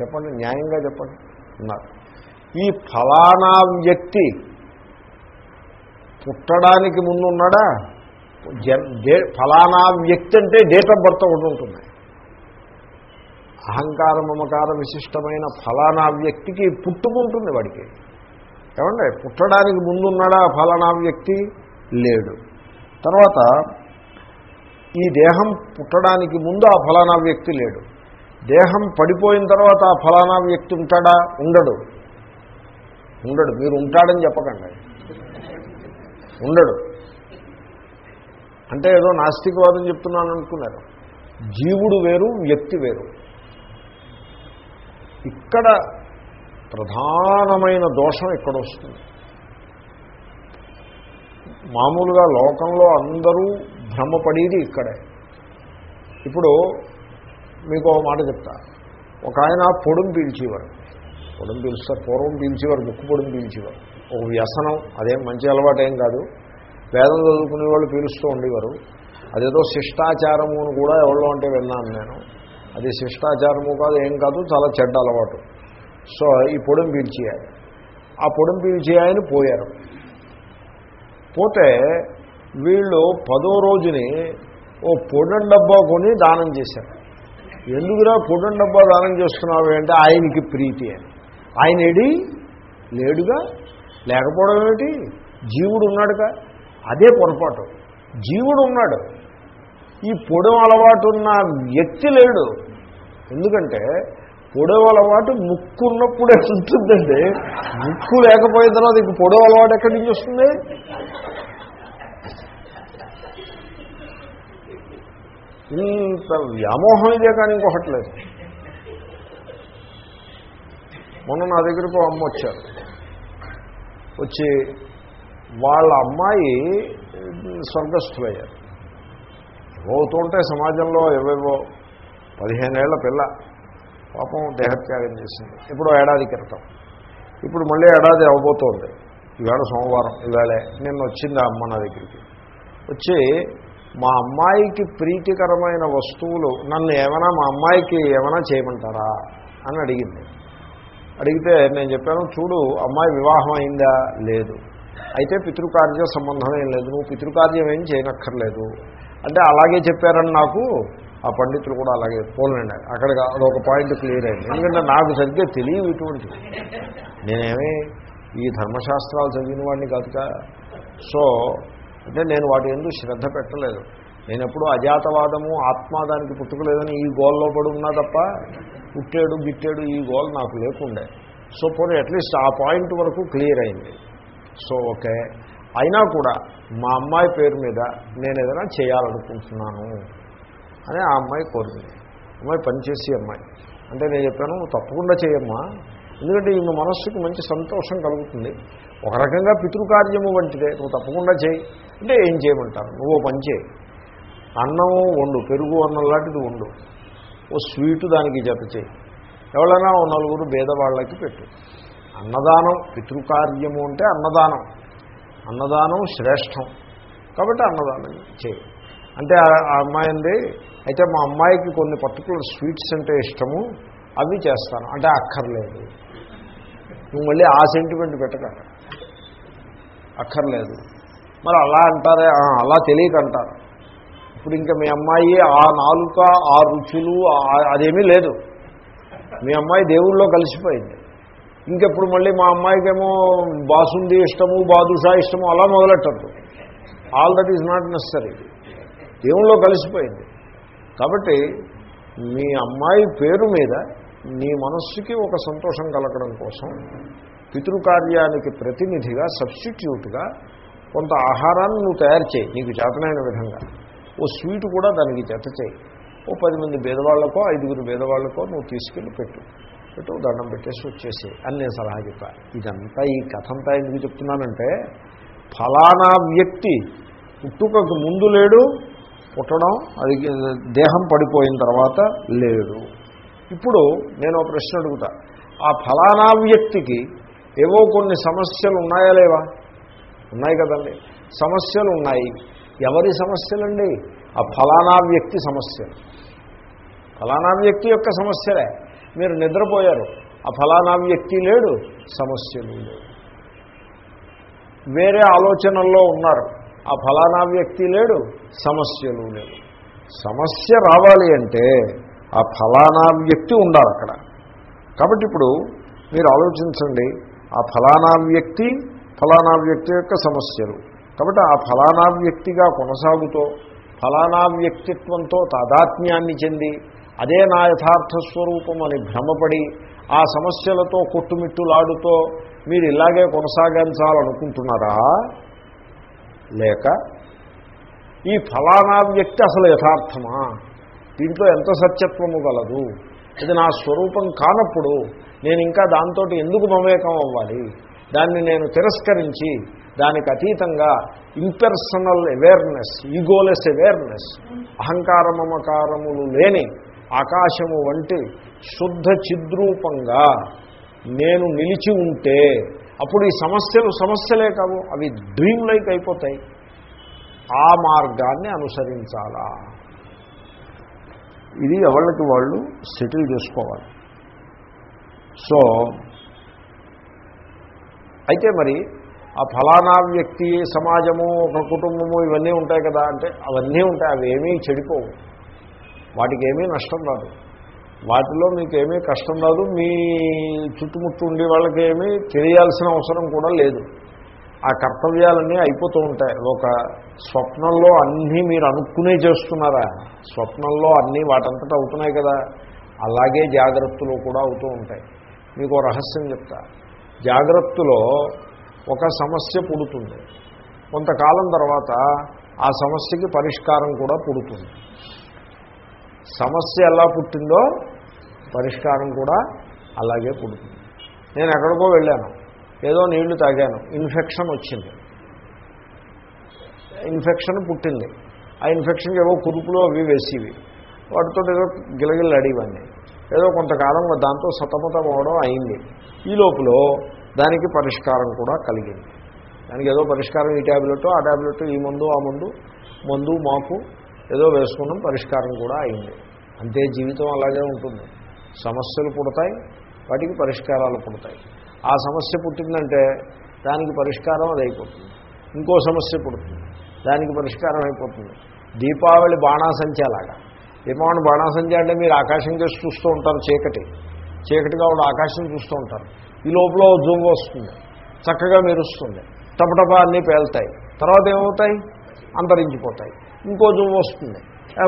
చెప్పండి న్యాయంగా చెప్పండి. ఉన్నారు. ఈ ఫలానా వ్యక్తి పుట్టడానికి ముందు ఉన్నాడా? ఫలానా వ్యక్తి అంటే డేట్ ఆఫ్ బర్త్ ఒకటి ఉంటుంది. అహంకార మమకార విశిష్టమైన ఫలానా వ్యక్తికి పుట్టుకుంటుంది వాడికి. ఏమండి? పుట్టడానికి ముందున్నాడా ఫలానా వ్యక్తి? లేడు. తర్వాత ఈ దేహం పుట్టడానికి ముందు ఆ ఫలానా వ్యక్తి లేడు. దేహం పడిపోయిన తర్వాత ఆ ఫలానా వ్యక్తి ఉంటాడా? ఉండడు. ఉండడు. మీరు ఉంటాడని చెప్పకండి. ఉండడు. అంటే ఏదో నాస్తికవాదం చెప్తున్నాను అనుకున్నారు. జీవుడు వేరు వ్యక్తి వేరు. ఇక్కడ ప్రధానమైన దోషం ఇక్కడ వస్తుంది మామూలుగా లోకంలో అందరూ భ్రమపడేది ఇక్కడే. ఇప్పుడు మీకు ఒక మాట చెప్తా. ఒక ఆయన పొడుం పీల్చేవారు పొడుం పీల్స్తారు పూర్వం పీల్చేవారు ముక్కు పొడుం పీల్చేవారు ఒక వ్యసనం అదేం మంచి అలవాటు ఏం కాదు. వేదం చదువుకునే వాళ్ళు పీలుస్తూ ఉండేవారు. అదేదో శిష్టాచారము అని కూడా ఎవరో అంటే విన్నాను నేను. అది శిష్టాచారము కాదు ఏం కాదు చాలా చెడ్డ అలవాటు. సో ఈ పొడం పీల్చేయాలి. ఆ పొడం పీల్చేయాలని పోయారు. పోతే వీళ్ళు పదో రోజుని ఓ పొడం డబ్బా కొని దానం చేశారు. ఎందుకురా పొడం డబ్బా దానం చేస్తున్నావు అంటే ఆయనకి ప్రీతి అని. ఆయన ఏడి? లేడుగా? లేకపోవడం ఏమిటి? జీవుడు ఉన్నాడుగా? అదే పొరపాటు. జీవుడు ఉన్నాడు. ఈ పొడం అలవాటు ఉన్న వ్యక్తి లేడు. ఎందుకంటే పొడవ అలవాటు ముక్కు ఉన్నప్పుడే ఉంటుందండి. ముక్కు లేకపోయిన తర్వాత ఇంక పొడవ అలవాటు ఎక్కడి నుంచి వస్తుంది? ఇంత వ్యామోహం ఇదే కానీ ఇంకొకటి లేదు మొన్న నా దగ్గరకు అమ్మ వచ్చారు. వచ్చి వాళ్ళ అమ్మాయి స్వర్గస్థులయ్యారు. అవుతుంటే సమాజంలో ఏవేవో పదిహేనేళ్ళ పిల్ల. పాపం దేహత్యాగం చేసింది. ఇప్పుడు ఏడాది క్రితం. ఇప్పుడు మళ్ళీ ఏడాది అవ్వబోతోంది. ఈవేళ సోమవారం ఈవేళే నిన్న వచ్చింది ఆ అమ్మ నా దగ్గరికి. వచ్చి మా అమ్మాయికి ప్రీతికరమైన వస్తువులు నన్ను ఏమైనా మా అమ్మాయికి ఏమైనా చేయమంటారా? అని అడిగింది. అడిగితే నేను చెప్పాను చూడు అమ్మాయి వివాహం అయిందా? లేదు. అయితే పితృకార్య సంబంధం ఏం లేదు. నువ్వు పితృకార్యం ఏం చేయనక్కర్లేదు. అంటే అలాగే చెప్పారని నాకు ఆ పండితులు కూడా అలాగే పోలండి. అక్కడ అదొక పాయింట్ క్లియర్ అయింది. ఎందుకంటే నాకు సరిగ్గా తెలియవు ఇటువంటివి నేనేమి ఈ ధర్మశాస్త్రాలు చదివిన వాడిని కాదుగా సో అంటే నేను వాటి ఎందుకు శ్రద్ధ పెట్టలేదు. నేను ఎప్పుడు అజాతవాదము ఆత్మ దానికి పుట్టుకలేదని ఈ గోల్లో పడి ఉన్నా తప్ప పుట్టాడు గిట్టాడు ఈ గోల్ నాకు లేకుండే. సో పోనీ అట్లీస్ట్ ఆ పాయింట్ వరకు క్లియర్ అయింది. So okay. అయినా కూడా మా అమ్మాయి పేరు మీద నేను ఏదైనా చేయాలనుకుంటున్నాను. అని ఆ అమ్మాయి కోరింది అమ్మాయి పనిచేసి అమ్మాయి. అంటే నేను చెప్పాను తప్పకుండా చేయమ్మా. ఎందుకంటే ఈమె మనస్సుకి మంచి సంతోషం కలుగుతుంది. ఒక రకంగా పితృకార్యము వంటిదే. నువ్వు తప్పకుండా చేయి. అంటే ఏం చేయమంటారు? నువ్వు పని చేయి. అన్నం వండు పెరుగు అన్నం లాంటిది వండు. ఓ స్వీటు దానికి జత చేయి. ఎవరైనా ఓ నలుగురు భేదవాళ్ళకి పెట్టు. అన్నదానం పితృకార్యము అంటే అన్నదానం. అన్నదానం శ్రేష్టం. కాబట్టి అన్నదానం చేయి. అంటే ఆ- ఆ అమ్మాయి అంది అయితే మా అమ్మాయికి కొన్ని పర్టికులర్ స్వీట్స్ అంటే ఇష్టము అవి చేస్తాను. అంటే అక్కర్లేదు. నువ్వు మళ్ళీ ఆ సెంటిమెంట్ పెట్టక అక్కర్లేదు. మరి అలా అంటారే అలా తెలియక అంటారు. ఇప్పుడు ఇంకా మీ అమ్మాయి ఆ నాలుక ఆ రుచులు అదేమీ లేదు. మీ అమ్మాయి దేవుళ్ళలో కలిసిపోయింది. ఇంకెప్పుడు మళ్ళీ మా అమ్మాయికేమో బాసుంది ఇష్టము బాదుషా ఇష్టము అలా మొదలెట్టద్దు. All that is not necessary దేవుళ్ళలో కలిసిపోయింది. కాబట్టి మీ అమ్మాయి పేరు మీద నీ మనస్సుకి ఒక సంతోషం కలగడం కోసం పితృకార్యానికి ప్రతినిధిగా సబ్స్టిట్యూట్గా కొంత ఆహారాన్ని నువ్వు తయారు చేయి నీకు చేతనైన విధంగా. ఓ స్వీట్ కూడా దానికి జత చేయి. ఓ పది మంది భేదవాళ్ళకో ఐదుగురు భేదవాళ్ళకో నువ్వు తీసుకెళ్ళి పెట్టు. పెట్టు దండం పెట్టేసి వచ్చేసి అని నేను సలహా చెప్పా. ఇదంతా ఈ కథంతా ఎందుకు చెప్తున్నానంటే ఫలానా వ్యక్తి పుట్టుకకు ముందు లేడు పుట్టడం అది దేహం పడిపోయిన తర్వాత లేడు ఇప్పుడు నేను ఒక ప్రశ్న అడుగుతా. ఆ ఫలానా వ్యక్తికి ఏవో కొన్ని సమస్యలు ఉన్నాయా లేవా? ఉన్నాయి కదండి. సమస్యలు ఉన్నాయి. ఎవరి సమస్యలండి? ఆ ఫలానా వ్యక్తి సమస్యలు ఫలానా వ్యక్తి యొక్క సమస్యలే. మీరు నిద్రపోయారు. ఆ ఫలానా వ్యక్తి లేడు. సమస్యలు లేవు. వేరే ఆలోచనల్లో ఉన్నారు. ఆ ఫలానా వ్యక్తి లేడు సమస్యలు లేవు సమస్య రావాలి అంటే ఆ ఫలానా వ్యక్తి ఉండాలి అక్కడ. కాబట్టి ఇప్పుడు మీరు ఆలోచించండి ఆ ఫలానా వ్యక్తి ఫలానా వ్యక్తి యొక్క సమస్యలు. కాబట్టి ఆ ఫలానా వ్యక్తిగా కొనసాగుతూ ఫలానా వ్యక్తిత్వంతో తాదాత్మ్యాన్ని చెంది అదే నా యథార్థ స్వరూపం అని భ్రమపడి ఆ సమస్యలతో కొట్టుమిట్టులాడుతో మీరు ఇలాగే కొనసాగించాలనుకుంటున్నారా? లేక ఈ ఫలానా వ్యక్తి అసలు యథార్థమా? దీంట్లో ఎంత సత్యత్వము గలదు? ఇది నా స్వరూపం కానప్పుడు నేను ఇంకా దాంతో ఎందుకు మమేకం అవ్వాలి? దాన్ని నేను తిరస్కరించి దానికి అతీతంగా ఇంపెర్సనల్ అవేర్నెస్ ఈగోలెస్ అవేర్నెస్ అహంకార మమకారములు లేని ఆకాశము వంటి శుద్ధ చిద్రూపంగా నేను నిలిచి ఉంటే అప్పుడు ఈ సమస్యలు సమస్యలే కావు అవి డ్రీమ్ లైక్ అయిపోతాయి. ఆ మార్గాన్ని అనుసరించాలా? ఇది ఎవరికి వాళ్ళు సెటిల్ చేసుకోవాలి. సో అయితే మరి ఆ ఫలానా వ్యక్తి సమాజము ఒక కుటుంబము ఇవన్నీ ఉంటాయి కదా అంటే అవన్నీ ఉంటాయి అవి ఏమీ చెడిపోవు. వాటికి ఏమీ నష్టం రాదు. వాటిలో మీకు ఏమీ కష్టం రాదు. మీ చుట్టుముట్టు ఉండే వాళ్ళకి ఏమీ తెలియాల్సిన అవసరం కూడా లేదు. ఆ కర్తవ్యాలన్నీ అయిపోతూ ఉంటాయి. ఒక స్వప్నంలో అన్నీ మీరు అనుకునే చేస్తున్నారా? స్వప్నంలో అన్నీ వాటంతటా అవుతున్నాయి కదా. అలాగే జాగ్రత్తలు కూడా అవుతూ ఉంటాయి. మీకు రహస్యం చెప్తా. జాగ్రత్తలో ఒక సమస్య పుడుతుంది. కొంతకాలం తర్వాత ఆ సమస్యకి పరిష్కారం కూడా పుడుతుంది. సమస్య ఎలా పుట్టిందో పరిష్కారం కూడా అలాగే పుడుతుంది. నేను ఎక్కడికో వెళ్ళాను. ఏదో నీళ్ళు తాగాను. ఇన్ఫెక్షన్ వచ్చింది. ఇన్ఫెక్షన్ పుట్టింది. ఆ ఇన్ఫెక్షన్కి ఏవో కురుపులు అవి వేసేవి. వాటితో ఏదో గిలగిల్లు అడిగివన్నీ ఏదో కొంతకాలం దాంతో సతమతం అవడం అయింది. ఈ లోపల దానికి పరిష్కారం కూడా కలిగింది. దానికి ఏదో పరిష్కారం ఈ ట్యాబ్లెట్ ఆ ట్యాబ్లెట్ ఈ మందు ఆ మందు మందు మాకు ఏదో వేసుకున్నాం పరిష్కారం కూడా అయింది. అంతే జీవితం అలాగే ఉంటుంది. సమస్యలు పుడతాయి వాటికి పరిష్కారాలు పుడతాయి. ఆ సమస్య పుట్టిందంటే దానికి పరిష్కారం అది అయిపోతుంది. ఇంకో సమస్య పుడుతుంది దానికి పరిష్కారం అయిపోతుంది. దీపావళి బాణాసంచా లాగా. దీపావళి బాణాసంచ అంటే మీరు ఆకాశం చేసి చూస్తూ ఉంటారు చీకటి. చీకటిగా ఉన్న ఆకాశం చూస్తూ ఉంటారు. ఈ లోపల జువ్వు వస్తుంది. చక్కగా మెరుస్తుంది. టపటపా అన్నీ పేలుతాయి. తర్వాత ఏమవుతాయి? అంతరించిపోతాయి. ఇంకో జువ్వు వస్తుంది.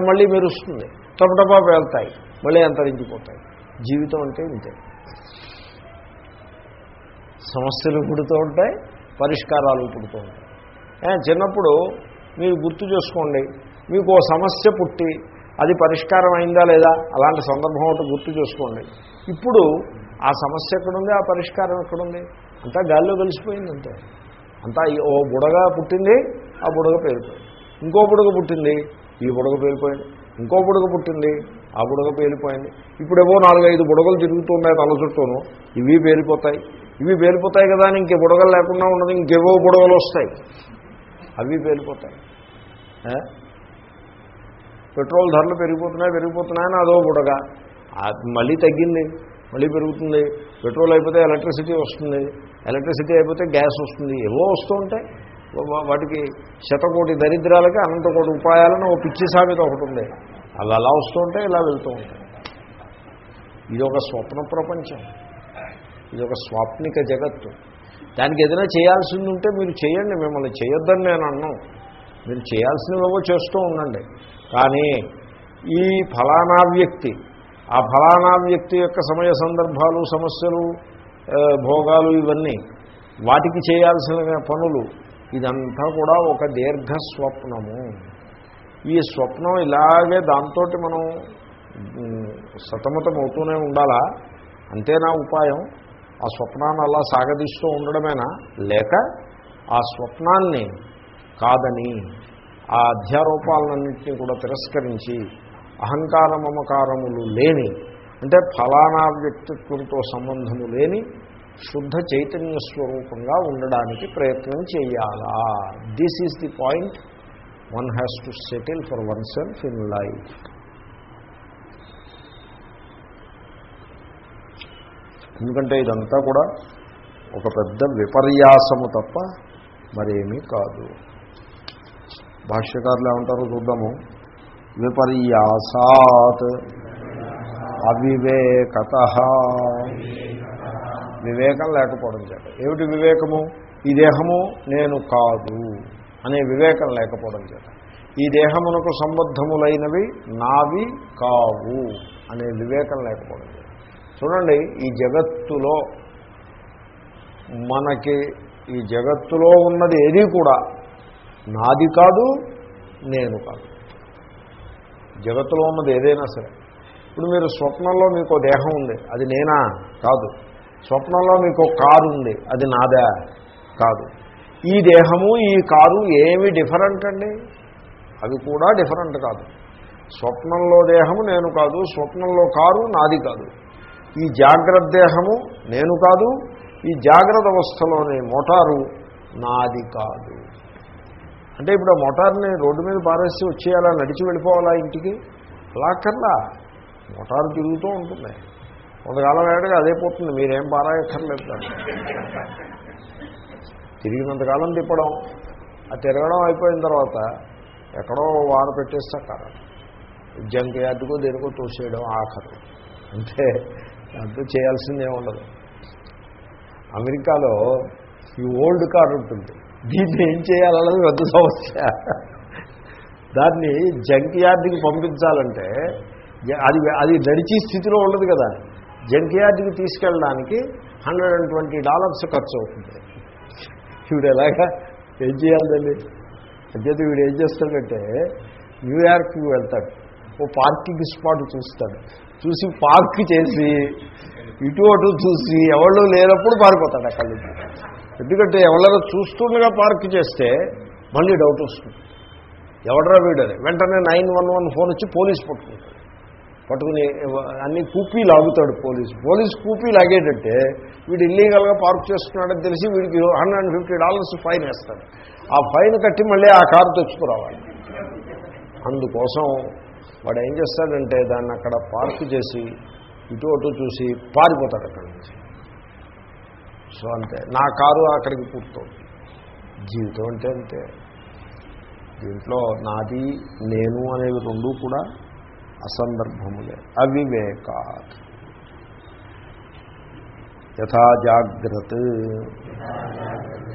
మళ్ళీ మెరుస్తుంది. టపటపా పేలుతాయి. మళ్ళీ అంతరించిపోతాయి. జీవితం అంటే ఇంతే సమస్యలు పుడుతూ ఉంటాయి పరిష్కారాలు పుడుతూ ఉంటాయి. చిన్నప్పుడు మీరు గుర్తు చేసుకోండి మీకు ఓ సమస్య పుట్టి అది పరిష్కారం అయిందా లేదా అలాంటి సందర్భం ఒకటి గుర్తు చేసుకోండి. ఇప్పుడు ఆ సమస్య ఎక్కడుంది ఆ పరిష్కారం ఎక్కడుంది? అంతా గాల్లో కలిసిపోయింది అంతే. అంతా ఓ బుడగ పుట్టింది ఆ బుడగ పేలిపోయింది ఇంకో బుడగ పుట్టింది ఈ బుడగ పేలిపోయింది ఇంకో బుడగ పుట్టింది ఆ బుడగ పేలిపోయింది. ఇప్పుడేవో నాలుగైదు బుడగలు తిరుగుతున్నాయి తల చుట్టూను. ఇవి పేలిపోతాయి. ఇవి పేలిపోతాయి కదా అని ఇంకే బుడగలు లేకుండా ఉండదు. ఇంకేవో బుడగలు వస్తాయి. అవి పేలిపోతాయి. పెట్రోల్ ధరలు పెరిగిపోతున్నాయి పెరిగిపోతున్నాయని అదో బుడగ. మళ్ళీ తగ్గింది. మళ్ళీ పెరుగుతుంది. పెట్రోల్ అయిపోతే ఎలక్ట్రిసిటీ వస్తుంది. ఎలక్ట్రిసిటీ అయిపోతే గ్యాస్ వస్తుంది. ఏవో వస్తూ ఉంటాయి. వాటికి శతకోటి దరిద్రాలకి అనంతకోటి ఉపాయాలను ఓ పిచ్చి సామెత ఒకటి ఉంది. అవి అలా వస్తూ ఉంటాయి ఇలా వెళ్తూ ఉంటాయి. ఇది ఒక స్వప్న ప్రపంచం. ఇది ఒక స్వాప్నిక జగత్తు. దానికి ఏదైనా చేయాల్సింది ఉంటే మీరు చేయండి మిమ్మల్ని చేయొద్దని నేను అన్నాను మీరు చేయాల్సినవేవో చేస్తూ ఉండండి. కానీ ఈ ఫలానా వ్యక్తి ఆ ఫలానా వ్యక్తి యొక్క సమయ సందర్భాలు సమస్యలు భోగాలు ఇవన్నీ వాటికి చేయాల్సిన పనులు ఇదంతా కూడా ఒక దీర్ఘ స్వప్నము. ఈ స్వప్నం ఇలాగే దాంతో మనం సతమతం సతమతమవుతూనే ఉండాలా? అంతేనా ఉపాయం? ఆ స్వప్నాన్ని అలా సాగదీస్తూ ఉండడమేనా? లేక ఆ స్వప్నాన్ని కాదని ఆ అధ్యారూపాలన్నింటినీ కూడా తిరస్కరించి అహంకార మమకారములు లేని అంటే ఫలానా వ్యక్తిత్వంతో సంబంధము లేని శుద్ధ చైతన్య స్వరూపంగా ఉండడానికి ప్రయత్నం చేయాలా? This is the point one has to settle for oneself in life ఎందుకంటే ఇదంతా కూడా ఒక పెద్ద విపర్యాసము తప్ప మరేమీ కాదు. భాష్యకారులు ఏమంటారో చూద్దాము. విపర్యాసాత్ అవివేకత. వివేకం లేకపోవడం చేత. ఏమిటి వివేకము? ఈ దేహము నేను కాదు. అనే వివేకం లేకపోవడం చేత. ఈ దేహమునకు సంబద్ధములైనవి నావి కావు అనే వివేకం లేకపోవడం చేత. చూడండి ఈ జగత్తులో మనకి ఈ జగత్తులో ఉన్నది ఏది కూడా నాది కాదు నేను కాదు. జగత్తులో ఉన్నది ఏదైనా సరే. ఇప్పుడు మీరు స్వప్నంలో మీకు దేహం ఉంది అది నేనా? కాదు. స్వప్నంలో మీకు కారు ఉంది అది నాదా? కాదు. ఈ దేహము ఈ కారు ఏమి డిఫరెంట్ అండి? అవి కూడా డిఫరెంట్ కాదు. స్వప్నంలో దేహము నేను కాదు స్వప్నంలో కారు నాది కాదు. ఈ జాగ్రత్త దేహము నేను కాదు ఈ జాగ్రత్త అవస్థలోని మోటారు నాది కాదు. అంటే ఇప్పుడు ఆ మోటార్ని రోడ్డు మీద పారేసి వచ్చేయాలా నడిచి వెళ్ళిపోవాలా ఇంటికి? అలా కల్లా మోటారు తిరుగుతూ ఉంటుంది. కొంతకాలం వేడగా అదే పోతుంది. మీరేం పారాయక్కర్లేదు తిరిగినంతకాలం తిప్పడం. ఆ తిరగడం అయిపోయిన తర్వాత ఎక్కడో వాన పెట్టేస్తా కాదు జంక్ యార్డుకో దేనికో తోసేయడం ఆఖరు. అంటే అంతా చేయాల్సిందే ఉండదు. అమెరికాలో ఈ ఓల్డ్ కార్ ఉంటుంది. దీన్ని ఏం చేయాలన్నది పెద్ద సమస్య. దాన్ని జంక్ యార్డ్కి పంపించాలంటే అది అది నడిచే స్థితిలో ఉండదు కదా. జంక్ యార్డ్కి తీసుకెళ్ళడానికి హండ్రెడ్ అండ్ ట్వంటీ డాలర్స్ ఖర్చు అవుతుంది. వీడు ఎలాగా? ఏం చేయాలి దాన్ని? వీడు ఏం చేస్తాడంటే న్యూయార్క్కి వెళ్తాడు. ఓ పార్కింగ్ స్పాట్ చూస్తాడు. చూసి పార్క్ చేసి ఇటు అటు చూసి ఎవళ్ళు లేనప్పుడు పారిపోతాడు అక్కడ నుంచి. ఎందుకంటే ఎవరైనా చూస్తుండగా పార్క్ చేస్తే మళ్ళీ డౌట్ వస్తుంది. ఎవడరా వీడని వెంటనే నైన్ వన్ వన్ ఫోన్ వచ్చి పోలీస్ పట్టుకుంటాడు. పట్టుకుని అన్ని కూపీ లాగుతాడు పోలీసు. పోలీస్ కూపీ లాగేటంటే వీడు ఇల్లీగల్గా పార్క్ చేస్తున్నాడని తెలిసి వీడికి హండ్రెడ్ ఫిఫ్టీ డాలర్స్ ఫైన్ వేస్తాడు. ఆ ఫైన్ కట్టి మళ్ళీ ఆ కారు తెచ్చుకురావాలి. అందుకోసం వాడు ఏం చేస్తాడంటే దాన్ని అక్కడ పార్క్ చేసి ఇటు అటు చూసి పారిపోతాడు అక్కడి నుంచి. సో అంతే. నా కారు అక్కడికి పూర్తవుతుంది జీవితం అంటే అంతే. దీంట్లో నాది నేను అనేవి రెండూ కూడా అసందర్భములే. అవివేకాత్. యథా జాగ్రత్త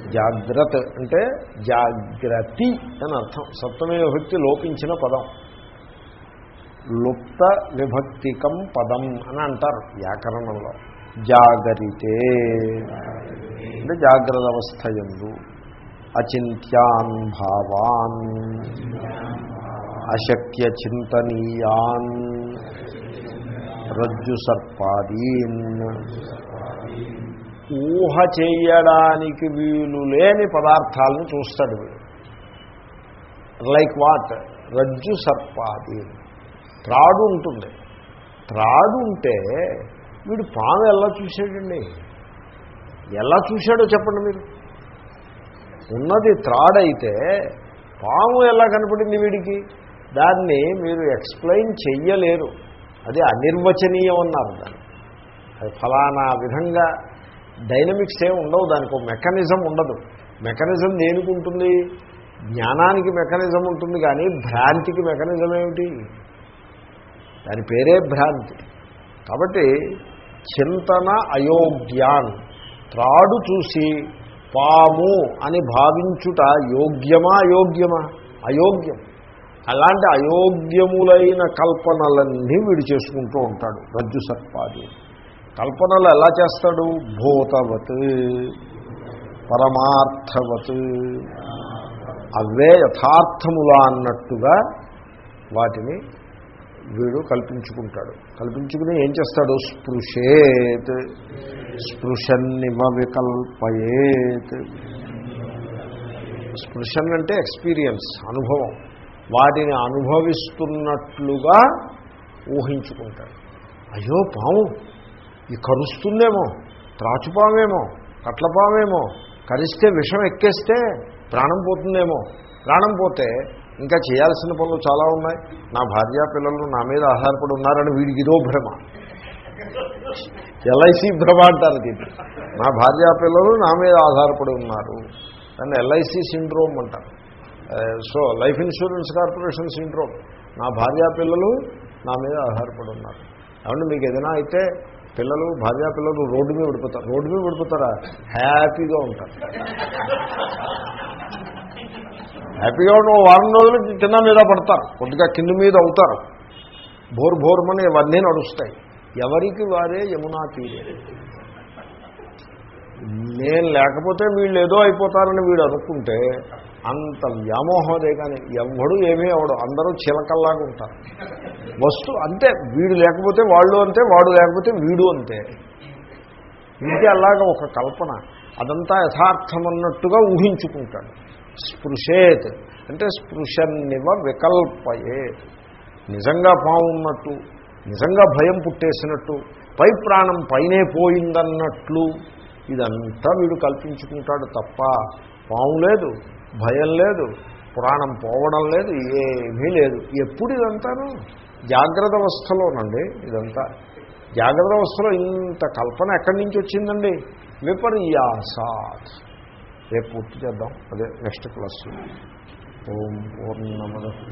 జాగ్రత్త అంటే జాగ్రతి అని అర్థం. సప్తమే విభక్తి లోపించిన పదం. లుప్త విభక్తికం పదం అని అంటారు వ్యాకరణంలో. జాగరితే. అంటే జాగ్రత్త అవస్థ ఎందు అచింత్యాన్ భావాన్. అశక్య చింతనీయాన్ రజ్జు సర్పాదీన్ ఊహ చేయడానికి వీలు లేని పదార్థాలను చూస్తాడు వీడు. Like what? రజ్జు సర్పాదీన్ త్రాడు ఉంటుంది. త్రాడు ఉంటే వీడు పాము ఎలా చూశాడండి? ఎలా చూశాడో చెప్పండి మీరు. ఉన్నది త్రాడైతే పాము ఎలా కనపడింది వీడికి? దాన్ని మీరు ఎక్స్ప్లెయిన్ చెయ్యలేరు. అది అనిర్వచనీయం అన్నారు దాన్ని. అది ఫలానా విధంగా డైనమిక్స్ ఏమి ఉండవు దానికి ఒక మెకానిజం ఉండదు. మెకానిజం దేనికి ఉంటుంది? జ్ఞానానికి మెకానిజం ఉంటుంది కానీ భ్రాంతికి మెకానిజం ఏమిటి? దాని పేరే భ్రాంతి. కాబట్టి చింతన అయోగ్యాన్ త్రాడు చూసి పాము అని భావించుట యోగ్యమా అయోగ్యమా? అయోగ్యం. అలాంటి అయోగ్యములైన కల్పనలన్నీ వీడు చేసుకుంటూ ఉంటాడు రజ్జు సర్పాది. కల్పనలు ఎలా చేస్తాడు? భూతవత్ పరమార్థవత్. అవే యథార్థములా అన్నట్టుగా వాటిని వీడు కల్పించుకుంటాడు. కల్పించుకుని ఏం చేస్తాడు? స్పృశేత్. స్పృశన్నివ వికల్పయేత్. స్పృశన్ అంటే ఎక్స్పీరియన్స్ అనుభవం. వాటిని అనుభవిస్తున్నట్లుగా ఊహించుకుంటాడు. అయ్యో పాము ఈ కరుస్తుందేమో త్రాచుపామేమో కట్లపామేమో కరిస్తే విషం ఎక్కేస్తే ప్రాణం పోతుందేమో ప్రాణం పోతే ఇంకా చేయాల్సిన పనులు చాలా ఉన్నాయి. నా భార్య పిల్లలు నా మీద ఆధారపడి ఉన్నారని వీడికి ఇదో భ్రమ. ఎల్ఐసి భ్రమ అంటారు దీన్ని నా భార్య పిల్లలు నా మీద ఆధారపడి ఉన్నారు. దాన్ని ఎల్ఐసి సిండ్రోమ్ అంటారు. So life insurance corporation syndrome నా భార్యా పిల్లలు నా మీద ఆధారపడి ఉన్నారు కాబట్టి మీకు ఏదైనా అయితే పిల్లలు భార్యా పిల్లలు రోడ్డు మీద పడిపోతారు. రోడ్డు మీద పడిపోతారా? హ్యాపీగా ఉంటారు. హ్యాపీగా ఉన్న వారం రోజులు కింద మీద పడతారు. కొద్దిగా కింద మీద అవుతారు. భోర్ భోర్మని ఇవన్నీ నడుస్తాయి. ఎవరికి వారే యమునా తీరే. నేను లేకపోతే వీళ్ళు ఏదో అయిపోతారని వీడు అనుకుంటే అంత వ్యామోహదే కానీ ఎవడు ఏమీ అవడు అందరూ చిలకల్లాగా ఉంటారు. వస్తు అంతే వీడు లేకపోతే వాళ్ళు అంతే వాడు లేకపోతే వీడు అంతే. ఇంకే అలాగా ఒక కల్పన. అదంతా యథార్థమన్నట్టుగా ఊహించుకుంటాడు. స్పృశేత్. అంటే స్పృశన్నివ వికల్పయే. నిజంగా పాము ఉన్నట్టు నిజంగా భయం పుట్టేసినట్టు పై ప్రాణం పైనే పోయిందన్నట్లు ఇదంతా వీడు కల్పించుకుంటాడు తప్ప పాము లేదు. భయం లేదు పురాణం పోవడం లేదు ఏమీ లేదు. ఎప్పుడు ఇదంతాను? జాగ్రత్త అవస్థలోనండి ఇదంతా. జాగ్రత్త అవస్థలో ఇంత కల్పన ఎక్కడి నుంచి వచ్చిందండి? విపర్యాసాత్. రేపు పూర్తి చేద్దాం. అదే నెక్స్ట్ క్లాస్. ఓం పూర్ణమద.